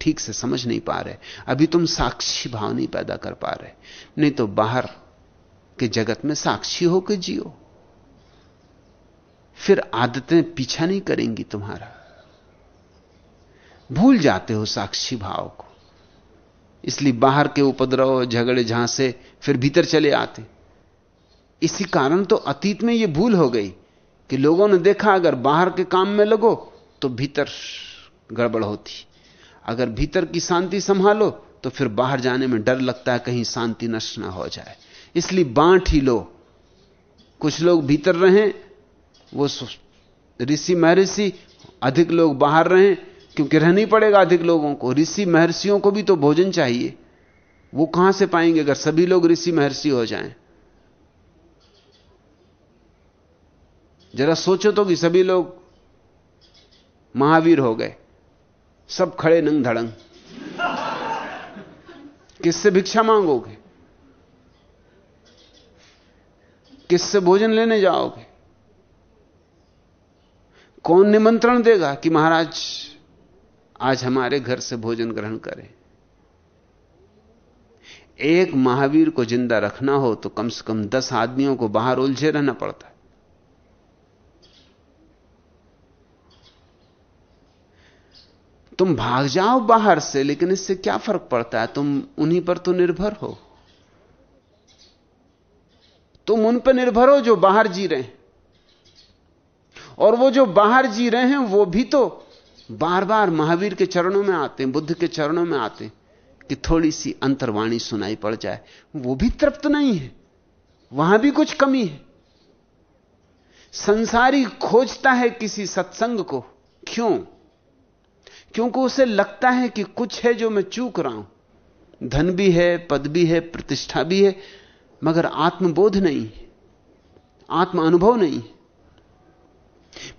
ठीक से समझ नहीं पा रहे, अभी तुम साक्षी भाव नहीं पैदा कर पा रहे। नहीं तो बाहर के जगत में साक्षी होकर जियो। फिर आदतें पीछा नहीं करेंगी तुम्हारा। भूल जाते हो साक्षी भाव को। इसलिए बाहर के उपद्रव, झगड़े जहाँ से फिर भीतर चले आते। इसी कारण तो अतीत में यह भूल हो गई कि लोगों ने देखा, अगर बाहर के काम में लगो तो भीतर गड़बड़ होती। अगर भीतर की शांति संभालो तो फिर बाहर जाने में डर लगता है, कहीं शांति नष्ट ना हो जाए। इसलिए बांट ही लो। कुछ लोग भीतर रहें, वो ऋषि, महर्षि, अधिक लोग बाहर रहें क्योंकि रहना ही पड़ेगा अधिक लोगों को। ऋषि महर्षियों को भी तो भोजन चाहिए। वो कहाँ से पाएँगे अगर सभी लोग ऋषि महर्षि हो जाएँ? जरा सोचो तो कि सभी लोग महावीर हो गए। सब खड़े नंग धड़ंग। किससे भिक्षा मांगोगे? किससे भोजन लेने जाओगे? कौन निमंत्रण देगा कि महाराज आज हमारे घर से भोजन ग्रहण करें। एक महावीर को ज़िंदा रखना हो तो कम से कम दस आदमियों को बाहर उलझे रहना पड़ता है। तुम भाग जाओ बाहर से, लेकिन इससे क्या फ़र्क पड़ता है? तुम उन्हीं पर तो निर्भर हो। तुम उन पर निर्भर हो जो बाहर जी रहे हैं। और वो जो बाहर जी रहे हैं, वो भी तो बार बार महावीर के चरणों में आते हैं, बुद्ध के चरणों में आते हैं, कि थोड़ी सी अंतर्वाणी सुनाई पड़ जाए। वो भी तृप्त नहीं है। वहाँ भी कुछ कमी है। संसारी खोजता है किसी सत्संग को। क्यों? क्योंकि उसे लगता है कि कुछ है जो मैं चूक रहा हूँ। धन भी है, पद भी है, प्रतिष्ठा भी है, मगर आत्मबोध नहीं आत्म अनुभव नहीं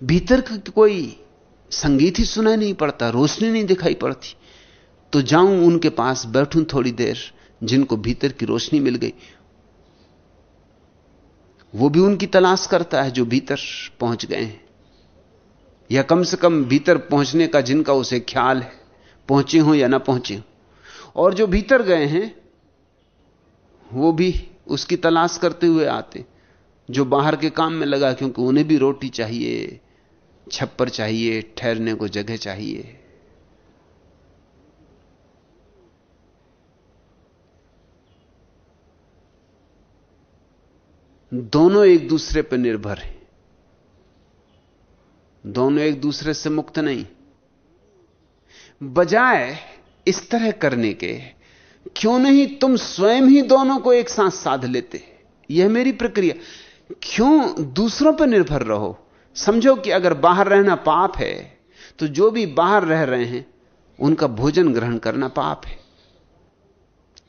भीतर का कोई संगीत ही सुनाई नहीं पड़ता, रोशनी नहीं दिखाई पड़ती। तो जाऊँ उनके पास, बैठूं थोड़ी देर, जिनको भीतर की रोशनी मिल गई। वो भी उनकी तलाश करता है जो भीतर पहुँच गए हैं। या कम से कम भीतर पहुँचने का जिनका उसे ख्याल है, पहुँचे हो या ना पहुँचे हो। और जो भीतर गए हैं, वो भी उसकी तलाश करते हुए आते। जो बाहर के काम में लगा, क्योंकि उन्हें भी रोटी चाहिए। छप्पर चाहिए, ठहरने को जगह चाहिए। दोनों एक दूसरे पर निर्भर हैं। दोनों एक दूसरे से मुक्त नहीं। बजाय इस तरह करने के, क्यों नहीं तुम स्वयं ही दोनों को एक साथ साध लेते? यह मेरी प्रक्रिया। क्यों दूसरों पर निर्भर रहो? समझो कि अगर बाहर रहना पाप है तो जो भी बाहर रह रहे हैं, उनका भोजन ग्रहण करना पाप है।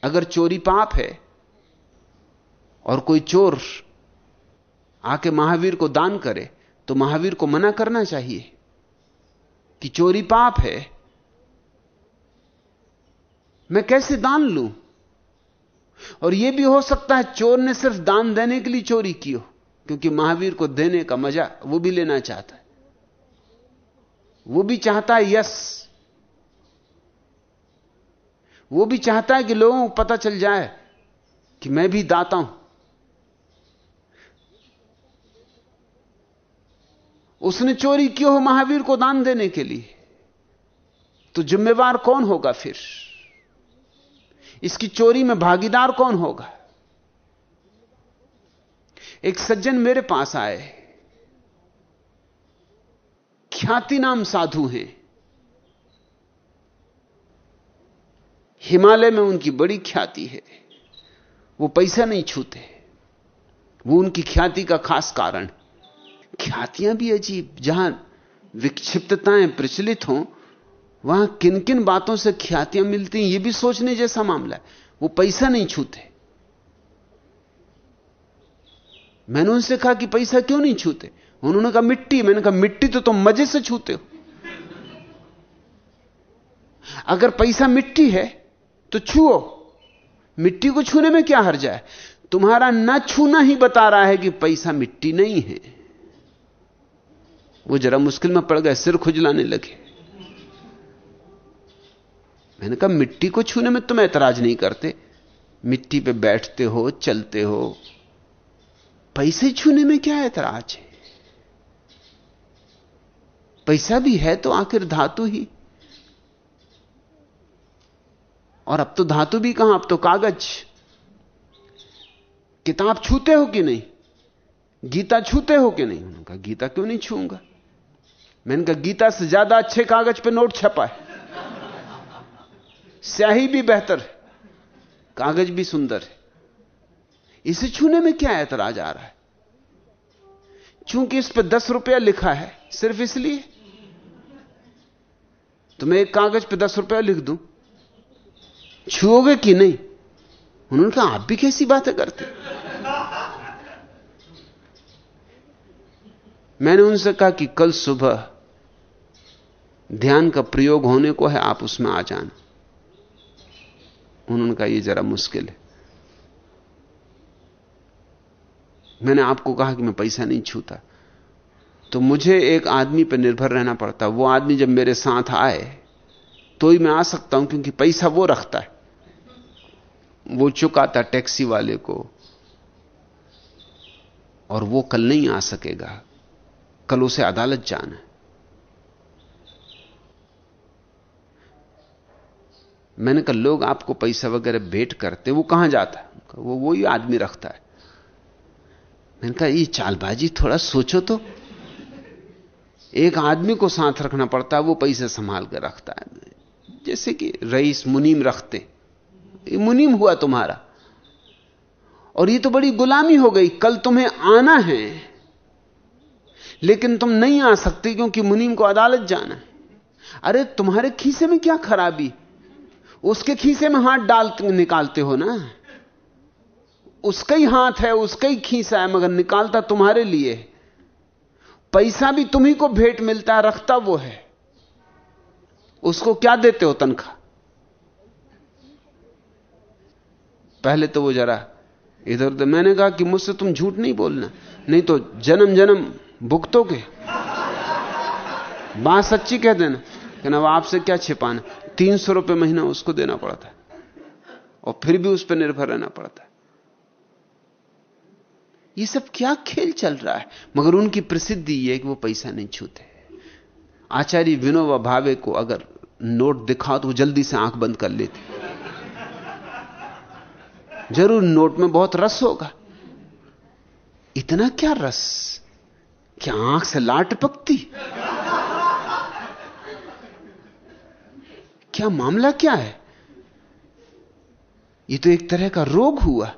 अगर चोरी पाप है, और कोई चोर आके महावीर को दान करे तो महावीर को मना करना चाहिए कि चोरी पाप है। मैं कैसे दान लूँ? और यह भी हो सकता है चोर ने सिर्फ़ दान देने के लिए चोरी की हो। क्योंकि महावीर को देने का मज़ा वो भी लेना चाहता है। वो भी चाहता है यस। वो भी चाहता है कि लोगों को पता चल जाए कि मैं भी दाता हूँ। उसने चोरी क्यों हो महावीर को दान देने के लिए तो जिम्मेवार कौन होगा फिर? इसकी चोरी में भागीदार कौन होगा? एक सज्जन मेरे पास आए। ख्याति नाम साधु हैं। हिमालय में उनकी बड़ी ख्याति है। वो पैसा नहीं छूते। वो उनकी ख्याति का खास कारण। ख्यातियाँ भी अजीब। जहाँ विक्षिप्तताएँ प्रचलित हों, वहाँ किन किन बातों से ख्यातियाँ मिलती हैं यह भी सोचने जैसा मामला है। वो पैसा नहीं छूते। मैंने उनसे कहा कि पैसा क्यों नहीं छूते? उन्होंने कहा, मिट्टी। मैंने कहा, मिट्टी तो तुम मज़े से छूते हो। अगर पैसा मिट्टी है तो छुओ। मिट्टी को छूने में क्या हर जाए तुम्हारा न छूना ही बता रहा है कि पैसा मिट्टी नहीं है। वो जरा मुश्किल में पड़ गए, सिर खुजलाने लगे। मैंने कहा, मिट्टी को छूने में तुम ऐतराज नहीं करते। मिट्टी पे बैठते हो, चलते हो पैसे छूने में क्या ऐतराज है? पैसा भी है तो आखिर धातु ही। और अब तो धातु भी कहाँ? अब तो कागज़। किताब छूते हो कि नहीं? गीता छूते हो कि नहीं? उन्होंने कहा, गीता क्यों नहीं छूँगा मैंने कहा, गीता से ज़्यादा अच्छे कागज़ पे नोट छपा है। स्याही भी बेहतर है, कागज़ भी सुंदर है। इसे छूने में क्या ऐतराज आ रहा है? चूँकि इस पर दस रुपया लिखा है, सिर्फ़ इसलिए? तो मैं एक कागज़ पे दस रुपया लिख दूँ। छुओगे कि नहीं? उन्होंने कहा, आप भी कैसी बातें करते मैंने उनसे कहा कि कल सुबह ध्यान का प्रयोग होने को है, आप उसमें आ जाना। उन्होंने कहा यह जरा मुश्किल है। मैंने आपको कहा कि मैं पैसा नहीं छूता। तो मुझे एक आदमी पर निर्भर रहना पड़ता। वो आदमी जब मेरे साथ आए तो ही मैं आ सकता हूँ क्योंकि पैसा वो रखता है। वो चुकाता टैक्सी वाले को, और वो कल नहीं आ सकेगा। कल उसे अदालत जाना है। मैंने कहा, लोग आपको पैसा वगैरह भेंट करते वो कहाँ जाता है? वो वही आदमी रखता है। मैंने कहा, ये चालबाजी थोड़ा सोचो तो। एक आदमी को साथ रखना पड़ता है, वो पैसे संभाल कर रखता है। जैसे कि रईस मुनीम रखते ये मुनीम हुआ तुम्हारा। और ये तो बड़ी गुलामी हो गई, कल तुम्हें आना है। लेकिन तुम नहीं आ सकते क्योंकि मुनीम को अदालत जाना है। अरे, तुम्हारे खीसे में क्या खराबी? उसके खीसे में हाथ डाल निकालते हो ना? उसका ही हाथ है, उसका ही खीसा है, मगर निकालता तुम्हारे लिए। पैसा भी तुम्ही को भेंट मिलता है, रखता वो है। उसको क्या देते हो तनख्वाह? पहले तो वो जरा, इधर उधर, मैंने कहा कि मुझसे तुम झूठ नहीं बोलना। नहीं तो जन्म जन्म, भुगतोगे। बात सच्ची कह देना। कि अब आपसे क्या छिपाना? तीन सौ रुपये महीना उसको देना पड़ता है। और फिर भी उस पर निर्भर रहना पड़ता है। ये सब क्या खेल चल रहा है? मगर उनकी प्रसिद्धि यह कि वो पैसा नहीं छूते। आचार्य विनोबा भावे को अगर नोट दिखाओ तो जल्दी से आँख बंद कर लेते। ज़रूर नोट में बहुत रस होगा। इतना क्या रस? क्या आँख से लाट पकती? क्या मामला क्या है? ये तो एक तरह का रोग हुआ।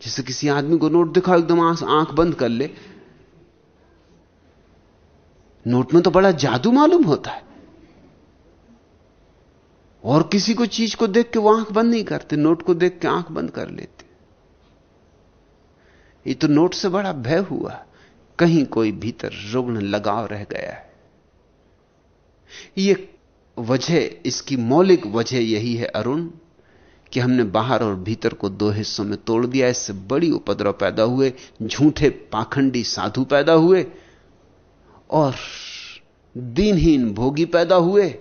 जैसे किसी आदमी को नोट दिखाओ, एकदम आँख बंद कर ले। नोट में तो बड़ा जादू मालूम होता है। और किसी को चीज़ को देख के वो आँख बंद नहीं करते, नोट को देख के आँख बंद कर लेते। ये तो नोट से बड़ा भय हुआ, कहीं कोई भीतर रुग्ण लगाव रह गया है। ये वजह, इसकी मौलिक वजह यही है अरुण कि हमने बाहर और भीतर को दो हिस्सों में तोड़ दिया। इससे बड़ी उपद्रव पैदा हुए, झूठे पाखंडी साधु पैदा हुए और दीनहीन भोगी पैदा हुए।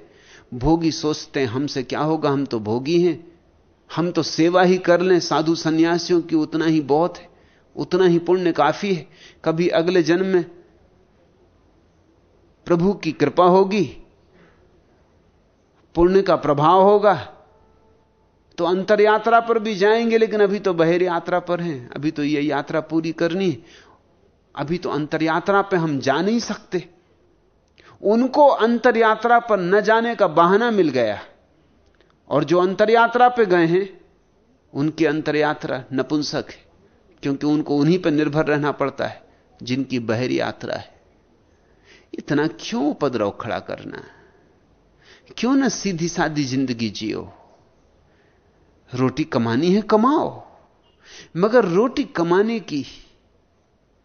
भोगी सोचते हैं, हमसे क्या होगा? हम तो भोगी हैं। हम तो सेवा ही कर लें, साधु सन्यासियों की उतना ही बहुत है, उतना ही पुण्य काफ़ी है। कभी अगले जन्म में प्रभु की कृपा होगी, पुण्य का प्रभाव होगा। तो अंतर यात्रा पर भी जाएँगे, लेकिन अभी तो बहिर यात्रा पर हैं। अभी तो यह यात्रा पूरी करनी है। अभी तो अंतर यात्रा पर हम जा नहीं सकते। उनको अंतर यात्रा पर न जाने का बहाना मिल गया। और जो अंतर यात्रा पर गए हैं, उनकी अंतर यात्रा नपुंसक है, क्योंकि उनको उन्हीं पर निर्भर रहना पड़ता है, जिनकी बहरी यात्रा है। इतना क्यों उपद्रव खड़ा करना? क्यों ना सीधी सादी ज़िंदगी जियो? रोटी कमानी है, कमाओ। मगर रोटी कमाने की,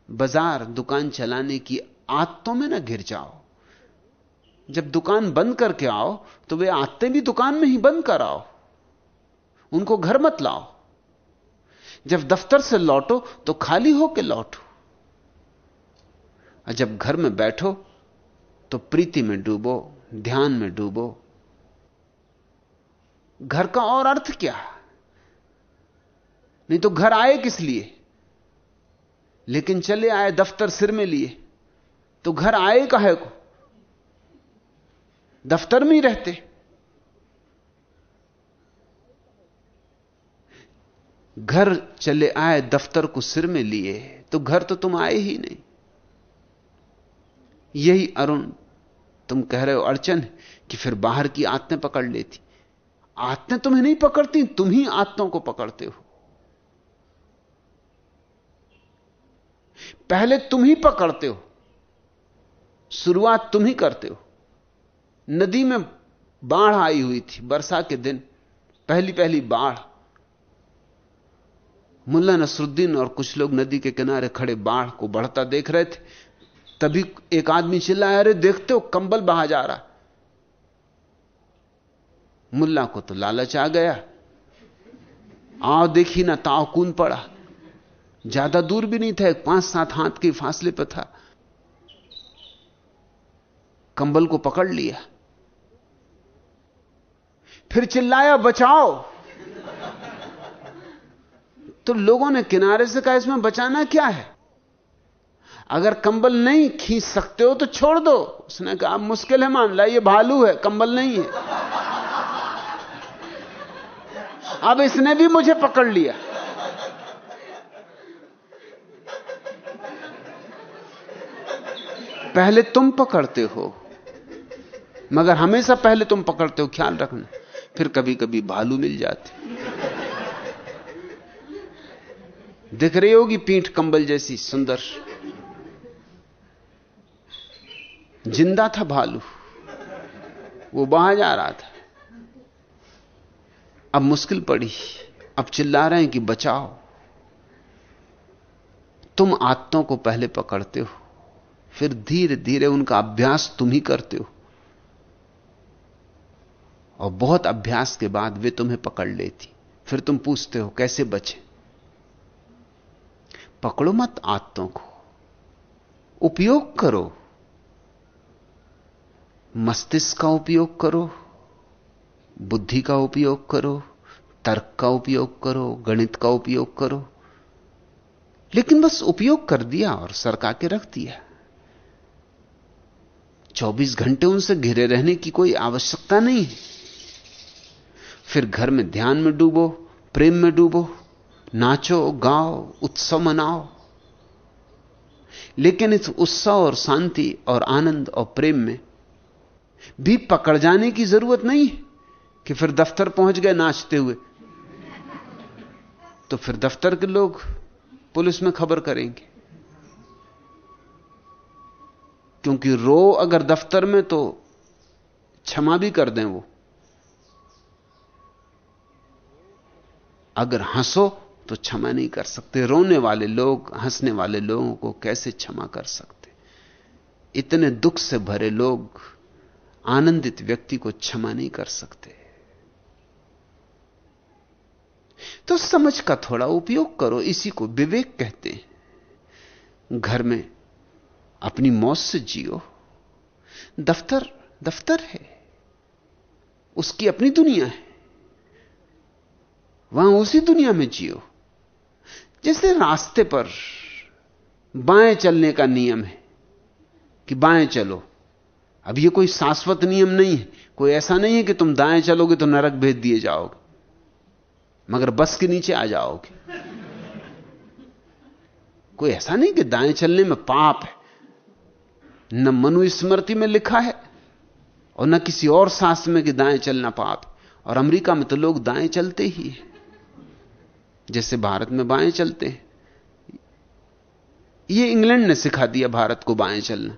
बाज़ार, दुकान चलाने की आदतों में ना घिर जाओ। जब दुकान बंद करके आओ तो वे आते भी दुकान में ही बंद कर आओ उनको घर मत लाओ। जब दफ्तर से लौटो तो खाली होके लौटो। और जब घर में बैठो तो प्रीति में डूबो, ध्यान में डूबो। घर का और अर्थ क्या? नहीं तो घर आए किस लिए? लेकिन चले आए दफ्तर सिर में लिए। तो घर आए काहे को? दफ्तर में ही रहते। घर चले आए दफ्तर को सिर में लिए तो घर तो तुम आए ही नहीं। यही अरुण, तुम कह रहे हो अड़चन कि फिर बाहर की आत्तें पकड़ लेती। आत्तें तुम्हें नहीं पकड़ती, तुम ही आत्तों को पकड़ते हो। पहले तुम ही पकड़ते हो। शुरुआत तुम ही करते हो। नदी में बाढ़ आई हुई थी वर्षा के दिन, पहली पहली बाढ़। मुल्ला नसरुद्दीन और कुछ लोग नदी के किनारे खड़े बाढ़ को बढ़ता देख रहे थे। तभी एक आदमी चिल्लाया, अरे, देखते हो, कंबल बहा जा रहा मुल्ला को तो लालच आ गया। आओ देखी ना, ताव कून पड़ा। ज़्यादा दूर भी नहीं था, एक पाँच सात हाथ के फासले पर था। कंबल को पकड़ लिया। फिर चिल्लाया, बचाओ! तो लोगों ने किनारे से कहा, इसमें बचाना क्या है? अगर कंबल नहीं खींच सकते हो तो छोड़ दो। उसने कहा मुश्किल है, मान ला, ये भालू है, कंबल नहीं है। अब इसने भी मुझे पकड़ लिया। पहले तुम पकड़ते हो। मगर हमेशा पहले तुम पकड़ते हो, ख्याल रखना। फिर कभी कभी भालू मिल जाते। दिख रही होगी पीठ कंबल जैसी, सुंदर। ज़िंदा था भालू। वो बाहर जा रहा था। अब मुश्किल पड़ी। अब चिल्ला रहे हैं कि बचाओ। तुम आत्तों को पहले पकड़ते हो। फिर धीरे धीरे उनका अभ्यास तुम ही करते हो। और बहुत अभ्यास के बाद वे तुम्हें पकड़ लेती। फिर तुम पूछते हो, कैसे बचे? पकड़ो मत आत्तों को। उपयोग करो। मस्तिष्क का उपयोग करो। बुद्धि का उपयोग करो। तर्क का उपयोग करो। गणित का उपयोग करो। लेकिन बस उपयोग कर दिया और सरका के रख दिया। 24 घंटे उनसे घिरे रहने की कोई आवश्यकता नहीं है। फिर घर में ध्यान में डूबो, प्रेम में डूबो, नाचो, गाओ, उत्सव मनाओ। लेकिन इस उत्सव और शांति और आनंद और प्रेम में भी पकड़ जाने की ज़रूरत नहीं कि फिर दफ्तर पहुँच गए नाचते हुए। तो फिर दफ्तर के लोग पुलिस में खबर करेंगे। क्योंकि रो अगर दफ्तर में तो क्षमा भी कर दें वो। अगर हंसो तो क्षमा नहीं कर सकते। रोने वाले लोग, हंसने वाले लोगों को कैसे क्षमा कर सकते? इतने दुख से भरे लोग, आनंदित व्यक्ति को क्षमा नहीं कर सकते। तो समझ का थोड़ा उपयोग करो, इसी को विवेक कहते हैं। घर में अपनी मौत से जियो। दफ्तर दफ्तर है। उसकी अपनी दुनिया है। वहाँ उसी दुनिया में जियो। जैसे रास्ते पर बाएँ चलने का नियम है कि बाएँ चलो। अब ये कोई शाश्वत नियम नहीं है। कोई ऐसा नहीं है कि तुम दाएँ चलोगे तो नरक भेज दिए जाओगे, मगर बस के नीचे आ जाओगे। कोई ऐसा नहीं कि दाएँ चलने में पाप है। न मनुस्मृति में लिखा है और न किसी और शास्त्र में कि दाएँ चलना पाप और अमेरिका में तो लोग दाएँ चलते ही हैं। जैसे भारत में बाएँ चलते हैं। ये इंग्लैंड ने सिखा दिया भारत को बाएँ चलना।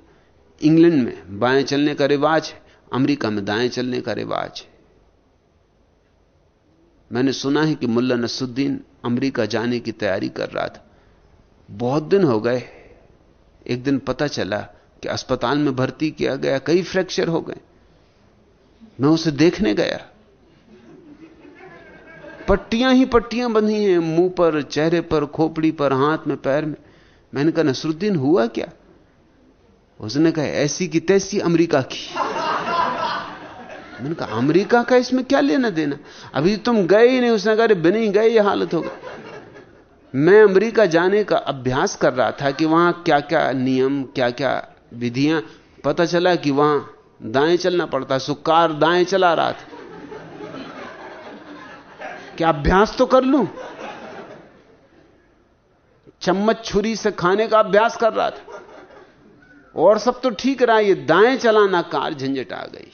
इंग्लैंड में बाएँ चलने का रिवाज है, अमेरिका में दाएँ चलने का रिवाज है। मैंने सुना है कि मुल्ला नसुद्दीन अमेरिका जाने की तैयारी कर रहा था। बहुत दिन हो गए। एक दिन पता चला कि अस्पताल में भर्ती किया गया, कई फ्रैक्चर हो गए। मैं उसे देखने गया। पट्टियाँ ही पट्टियाँ बंधी हैं, मुँह पर, चेहरे पर, खोपड़ी पर, हाथ में, पैर में। मैंने कहा, नसरुद्दीन, हुआ क्या? उसने कहा, ऐसी की तैसी अमेरिका की। मैंने कहा, अमेरिका का इसमें क्या लेना देना? अभी तुम गए ही नहीं, उसने कहा बिना ही गए, ये हालत हो गई। मैं अमेरिका जाने का अभ्यास कर रहा था कि वहाँ क्या क्या नियम क्या क्या विधियाँ, पता चला कि वहाँ दाएँ चलना पड़ता है सुकार दाएँ चला रहा था। क्या अभ्यास तो कर लूँ? चम्मच छुरी से खाने का अभ्यास कर रहा था। और सब तो ठीक रहा, ये दाएँ चलाना कार झंझट आ गई।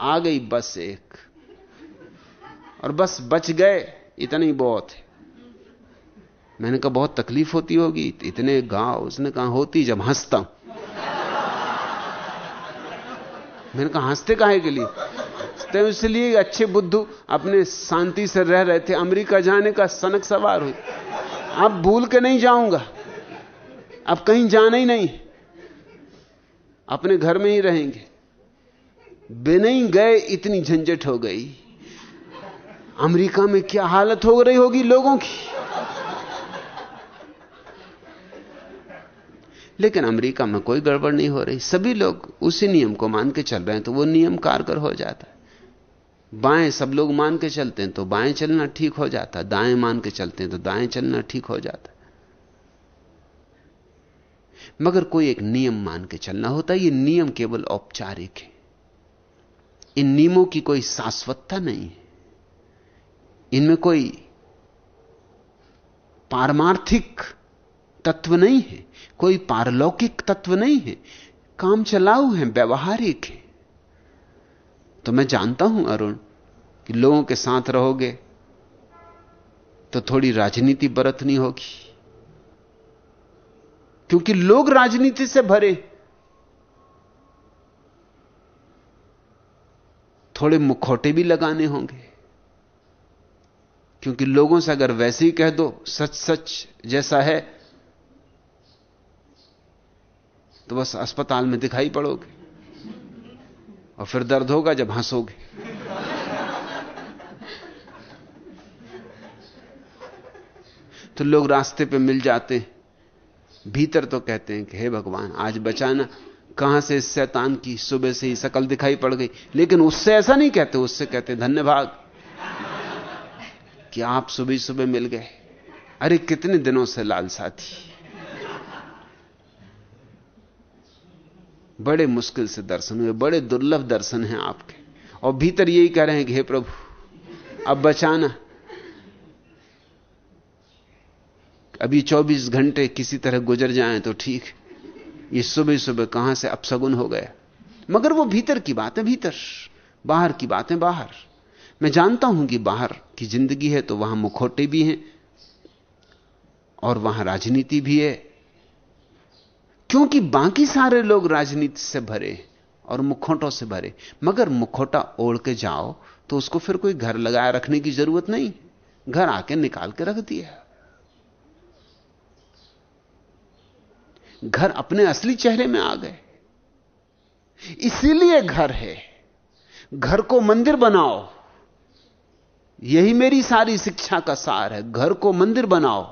आ गई बस एक। और बस बच गए, इतना ही बहुत है। मैंने कहा, बहुत तकलीफ़ होती होगी, इतने गाँव, उसने कहा, होती जब हंसता मैंने कहा, हँसते काहे के लिए? हँसते इसलिए अच्छे बुद्धू अपने शांति से रह रहे थे। अमेरिका जाने का सनक सवार हुई। अब भूल के नहीं जाऊँगा। अब कहीं जाना ही नहीं। अपने घर में ही रहेंगे। बिना ही गए, इतनी झंझट हो गई। अमेरिका में क्या हालत हो रही होगी लोगों की? लेकिन अमेरिका में कोई गड़बड़ नहीं हो रही। सभी लोग उसी नियम को मान के चल रहे हैं तो वो नियम कारगर हो जाता है। बाएँ सब लोग मान के चलते हैं तो बाएँ चलना ठीक हो जाता है। दाएँ मान के चलते हैं तो दाएँ चलना ठीक हो जाता है। मगर कोई एक नियम मान के चलना होता है, ये नियम केवल औपचारिक है। इन नियमों की कोई शाश्वतता नहीं है। इनमें कोई पारमार्थिक तत्व नहीं है। कोई पारलौकिक तत्व नहीं है। काम चलाऊ है, व्यवहारिक है। तो मैं जानता हूँ, अरुण, कि लोगों के साथ रहोगे तो थोड़ी राजनीति बरतनी होगी। क्योंकि लोग राजनीति से भरे थोड़े मुखौटे भी लगाने होंगे। क्योंकि लोगों से अगर वैसे ही कह दो सच सच जैसा है तो बस अस्पताल में दिखाई पड़ोगे। और फिर दर्द होगा जब हंसोगे। तो लोग रास्ते पे मिल जाते हैं। भीतर तो कहते हैं कि, हे भगवान, आज बचाना। कहाँ से इस शैतान की सुबह से ही शकल दिखाई पड़ गई? लेकिन उससे ऐसा नहीं कहते, उससे कहते धन्यवाद कि आप सुबह सुबह मिल गए। अरे, कितने दिनों से लाल साथी बड़े मुश्किल से दर्शन हुए, बड़े दुर्लभ दर्शन हैं आपके। और भीतर यही कह रहे हैं कि, हे प्रभु, अब बचाना। अभी 24 घंटे किसी तरह गुजर जाएँ तो ठीक। ये सुबह सुबह कहाँ से अपसगुन हो गया? मगर वो भीतर की बातें, भीतर, बाहर की बातें, बाहर। मैं जानता हूँ कि बाहर की ज़िंदगी है तो वहाँ मुखोटे भी हैं और वहाँ राजनीति भी है। क्योंकि बाकी सारे लोग राजनीति से भरे और मुखौटों से भरे, मगर मुखौटा ओढ़ के जाओ तो उसको फिर कोई घर लगाए रखने की ज़रूरत नहीं। घर आके निकाल के रख दिया। घर अपने असली चेहरे में आ गए। इसीलिए घर है। घर को मंदिर बनाओ। यही मेरी सारी शिक्षा का सार है। घर को मंदिर बनाओ,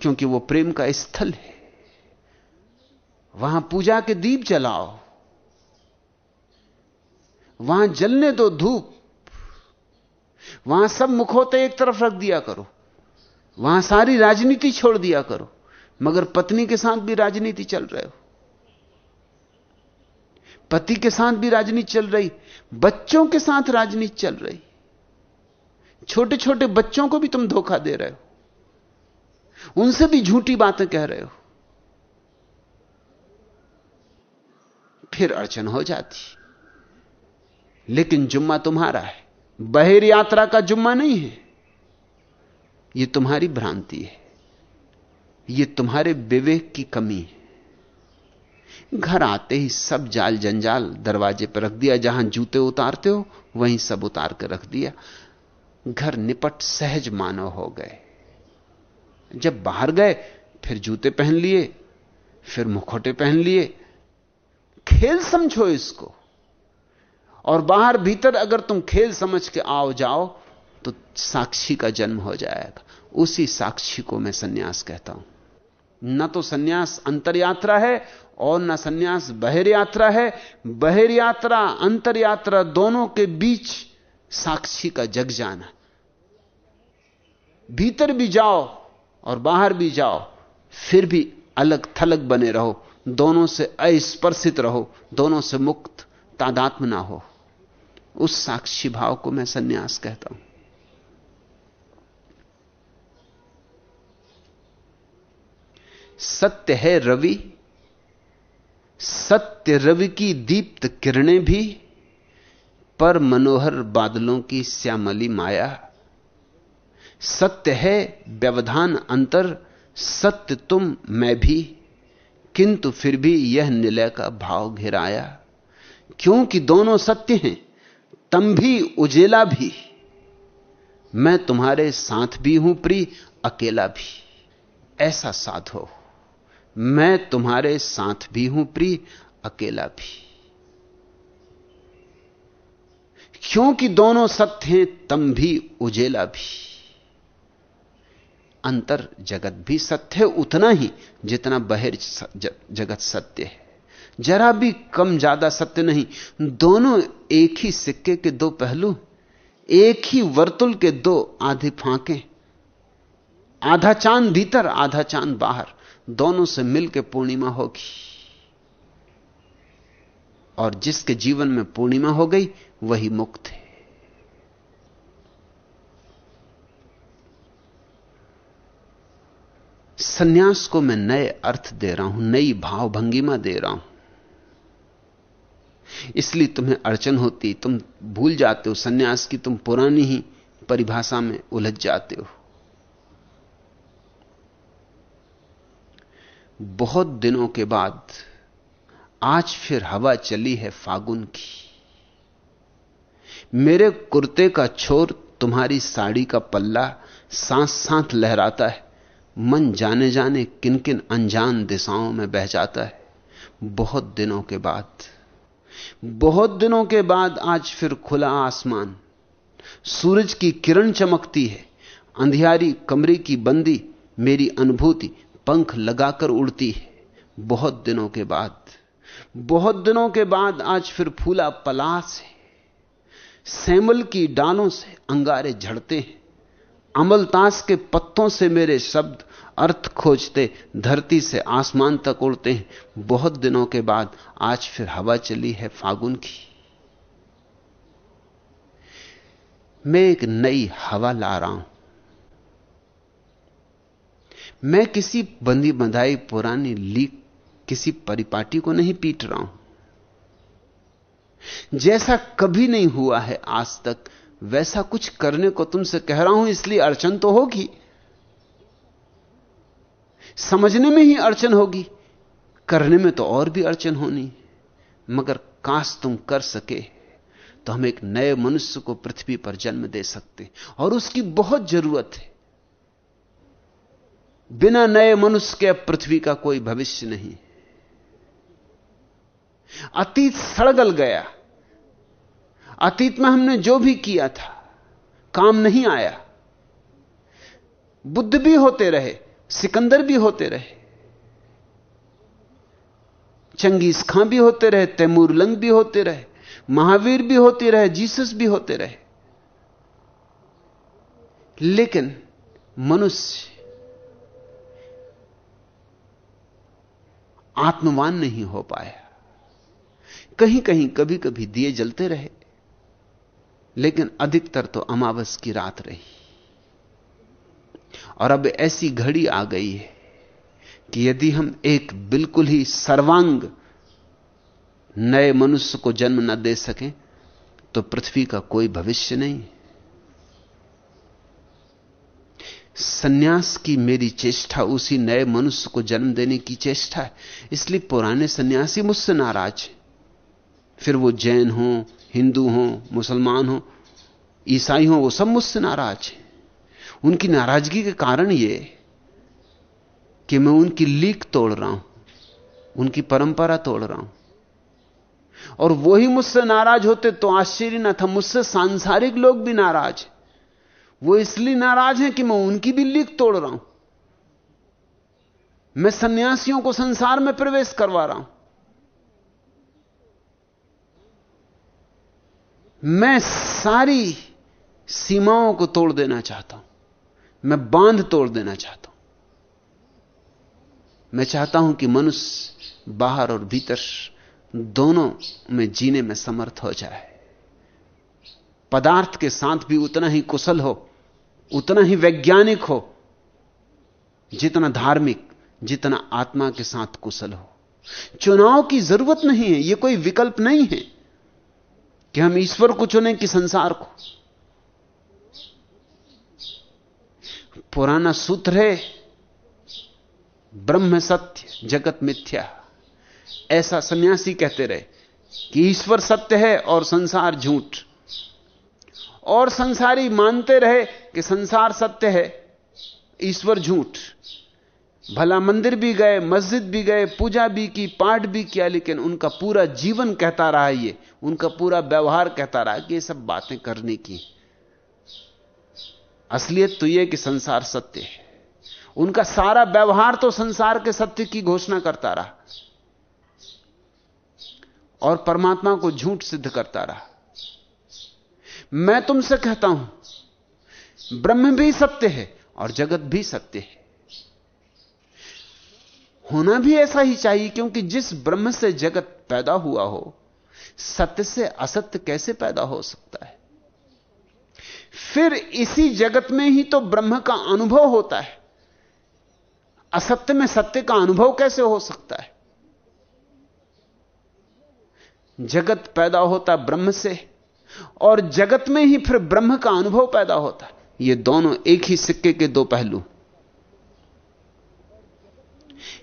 क्योंकि वो प्रेम का स्थल है। वहाँ पूजा के दीप जलाओ। वहाँ जलने दो धूप। वहाँ सब मुखोते एक तरफ़ रख दिया करो। वहाँ सारी राजनीति छोड़ दिया करो, मगर पत्नी के साथ भी राजनीति चल रहे हो। पति के साथ भी राजनीति चल रही, बच्चों के साथ राजनीति चल रही। छोटे छोटे बच्चों को भी तुम धोखा दे रहे हो। उनसे भी झूठी बातें कह रहे हो। फिर अड़चन हो जाती। लेकिन जुम्मा तुम्हारा है। बहिर यात्रा का जुम्मा नहीं है। यह तुम्हारी भ्रांति है। यह तुम्हारे विवेक की कमी है। घर आते ही सब जाल जंजाल दरवाजे पर रख दिया। जहाँ जूते उतारते हो, वहीं सब उतार कर रख दिया। घर निपट सहज मानव हो गए। जब बाहर गए, फिर जूते पहन लिए, फिर मुखोटे पहन लिए खेल समझो इसको। और बाहर भीतर अगर तुम खेल समझ के आओ जाओ तो साक्षी का जन्म हो जाएगा। उसी साक्षी को मैं सन्यास कहता हूँ। न तो सन्यास अंतर यात्रा है, और न सन्यास बहिर यात्रा है। बहिर यात्रा अंतर यात्रा दोनों के बीच साक्षी का जग जाना। भीतर भी जाओ और बाहर भी जाओ, फिर भी अलग थलग बने रहो। दोनों से अस्पर्शित रहो, दोनों से मुक्त तादात्म ना हो। उस साक्षी भाव को मैं सन्यास कहता हूँ। सत्य है रवि, सत्य रवि की दीप्त किरणें भी पर मनोहर बादलों की श्यामली माया। सत्य है व्यवधान अंतर, सत्य तुम, मैं भी। किंतु फिर भी यह निलय का भाव घिराया। क्योंकि दोनों सत्य हैं, तम भी उजेला भी। मैं तुम्हारे साथ भी हूँ, प्री, अकेला भी। ऐसा साधो मैं तुम्हारे साथ भी हूँ, प्री, अकेला भी। क्योंकि दोनों सत्य हैं, तम भी उजेला भी। अंतर जगत भी सत्य उतना ही जितना बहिर जगत सत्य है। जरा भी कम ज़्यादा सत्य नहीं, दोनों एक ही सिक्के के दो पहलू, एक ही वर्तुल के दो आधे फांके, आधा चाँद भीतर, आधा चाँद बाहर, दोनों से मिलकर पूर्णिमा होगी। और जिसके जीवन में पूर्णिमा हो गई, वही मुक्त है। सन्यास को मैं नए अर्थ दे रहा हूँ, नई भाव भंगिमा दे रहा हूँ। इसलिए तुम्हें अड़चन होती, तुम भूल जाते हो, सन्यास की तुम पुरानी ही परिभाषा में उलझ जाते हो। बहुत दिनों के बाद, आज फिर हवा चली है फागुन की। मेरे कुर्ते का छोर तुम्हारी साड़ी का पल्ला सांस सांस लहराता है। मन जाने जाने किन किन अनजान दिशाओं में बह जाता है। बहुत दिनों के बाद। बहुत दिनों के बाद आज फिर खुला आसमान। सूरज की किरण चमकती है। अंधियारी कमरे की बंदी मेरी अनुभूति पंख लगाकर उड़ती है। बहुत दिनों के बाद। बहुत दिनों के बाद आज फिर फूला पलास है। सैमल की डालों से अंगारे झड़ते हैं। अमलतास के पत्तों से मेरे शब्द अर्थ खोजते, धरती से आसमान तक उड़ते हैं। बहुत दिनों के बाद आज फिर हवा चली है फागुन की। मैं एक नई हवा ला रहा हूँ। मैं किसी बंदी बंधाई पुरानी लीक, किसी परिपाटी को नहीं पीट रहा हूँ। जैसा कभी नहीं हुआ है आज तक वैसा कुछ करने को तुमसे कह रहा हूँ, इसलिए अड़चन तो होगी। समझने में ही अड़चन होगी, करने में तो और भी अड़चन होनी। मगर काश तुम कर सके तो हम एक नए मनुष्य को पृथ्वी पर जन्म दे सकते और उसकी बहुत ज़रूरत है। बिना नए मनुष्य के पृथ्वी का कोई भविष्य नहीं। अतीत सड़गल गया। अतीत में हमने जो भी किया था, काम नहीं आया। बुद्ध भी होते रहे, सिकंदर भी होते रहे। चंगेज खां भी होते रहे, तैमूर लंग भी होते रहे, महावीर भी होते रहे, जीसस भी होते रहे। लेकिन मनुष्य आत्मवान नहीं हो पाया। कहीं कहीं कभी कभी दिए जलते रहे। लेकिन अधिकतर तो अमावस की रात रही। और अब ऐसी घड़ी आ गई है कि यदि हम एक बिल्कुल ही सर्वांग नए मनुष्य को जन्म न दे सकें तो पृथ्वी का कोई भविष्य नहीं। सन्यास की मेरी चेष्टा उसी नए मनुष्य को जन्म देने की चेष्टा है। इसलिए पुराने सन्यासी मुझसे नाराज़ हैं। फिर वो जैन हो हिंदू हो, मुसलमान हो, ईसाई हो, वो सब मुझसे नाराज़ हैं। उनकी नाराज़गी के कारण ये कि मैं उनकी लीक तोड़ रहा हूँ, उनकी परंपरा तोड़ रहा हूँ। और वही मुझसे नाराज़ होते तो आश्चर्य न था, मुझसे सांसारिक लोग भी नाराज़ वो इसलिए नाराज़ हैं कि मैं उनकी भी लीक तोड़ रहा हूँ। मैं सन्यासियों को संसार में प्रवेश करवा रहा हूँ। मैं सारी सीमाओं को तोड़ देना चाहता हूँ। मैं बाँध तोड़ देना चाहता हूँ। मैं चाहता हूँ कि मनुष्य बाहर और भीतर दोनों में जीने में समर्थ हो जाए। पदार्थ के साथ भी उतना ही कुशल हो, उतना ही वैज्ञानिक हो, जितना धार्मिक, जितना आत्मा के साथ कुशल हो। चुनाव की ज़रूरत नहीं है यह कोई विकल्प नहीं है। कि हम ईश्वर को चुनें कि संसार को। पुराना सूत्र है, ब्रह्म सत्य, जगत मिथ्या। ऐसा सन्यासी कहते रहे कि ईश्वर सत्य है और संसार झूठ। और संसारी मानते रहे कि संसार सत्य है, ईश्वर झूठ। भला मंदिर भी गए, मस्जिद भी गए, पूजा भी की, पाठ भी किया, लेकिन उनका पूरा जीवन कहता रहा ये। उनका पूरा व्यवहार कहता रहा कि ये सब बातें करने की। असलियत तो यह कि संसार सत्य है। उनका सारा व्यवहार तो संसार के सत्य की घोषणा करता रहा। और परमात्मा को झूठ सिद्ध करता रहा। मैं तुमसे कहता हूँ, ब्रह्म भी सत्य है और जगत भी सत्य है। होना भी ऐसा ही चाहिए, क्योंकि जिस ब्रह्म से जगत पैदा हुआ हो सत्य से असत्य कैसे पैदा हो सकता है? फिर इसी जगत में ही तो ब्रह्म का अनुभव होता है। असत्य में सत्य का अनुभव कैसे हो सकता है? जगत पैदा होता ब्रह्म से, और जगत में ही फिर ब्रह्म का अनुभव पैदा होता ये दोनों एक ही सिक्के के दो पहलू।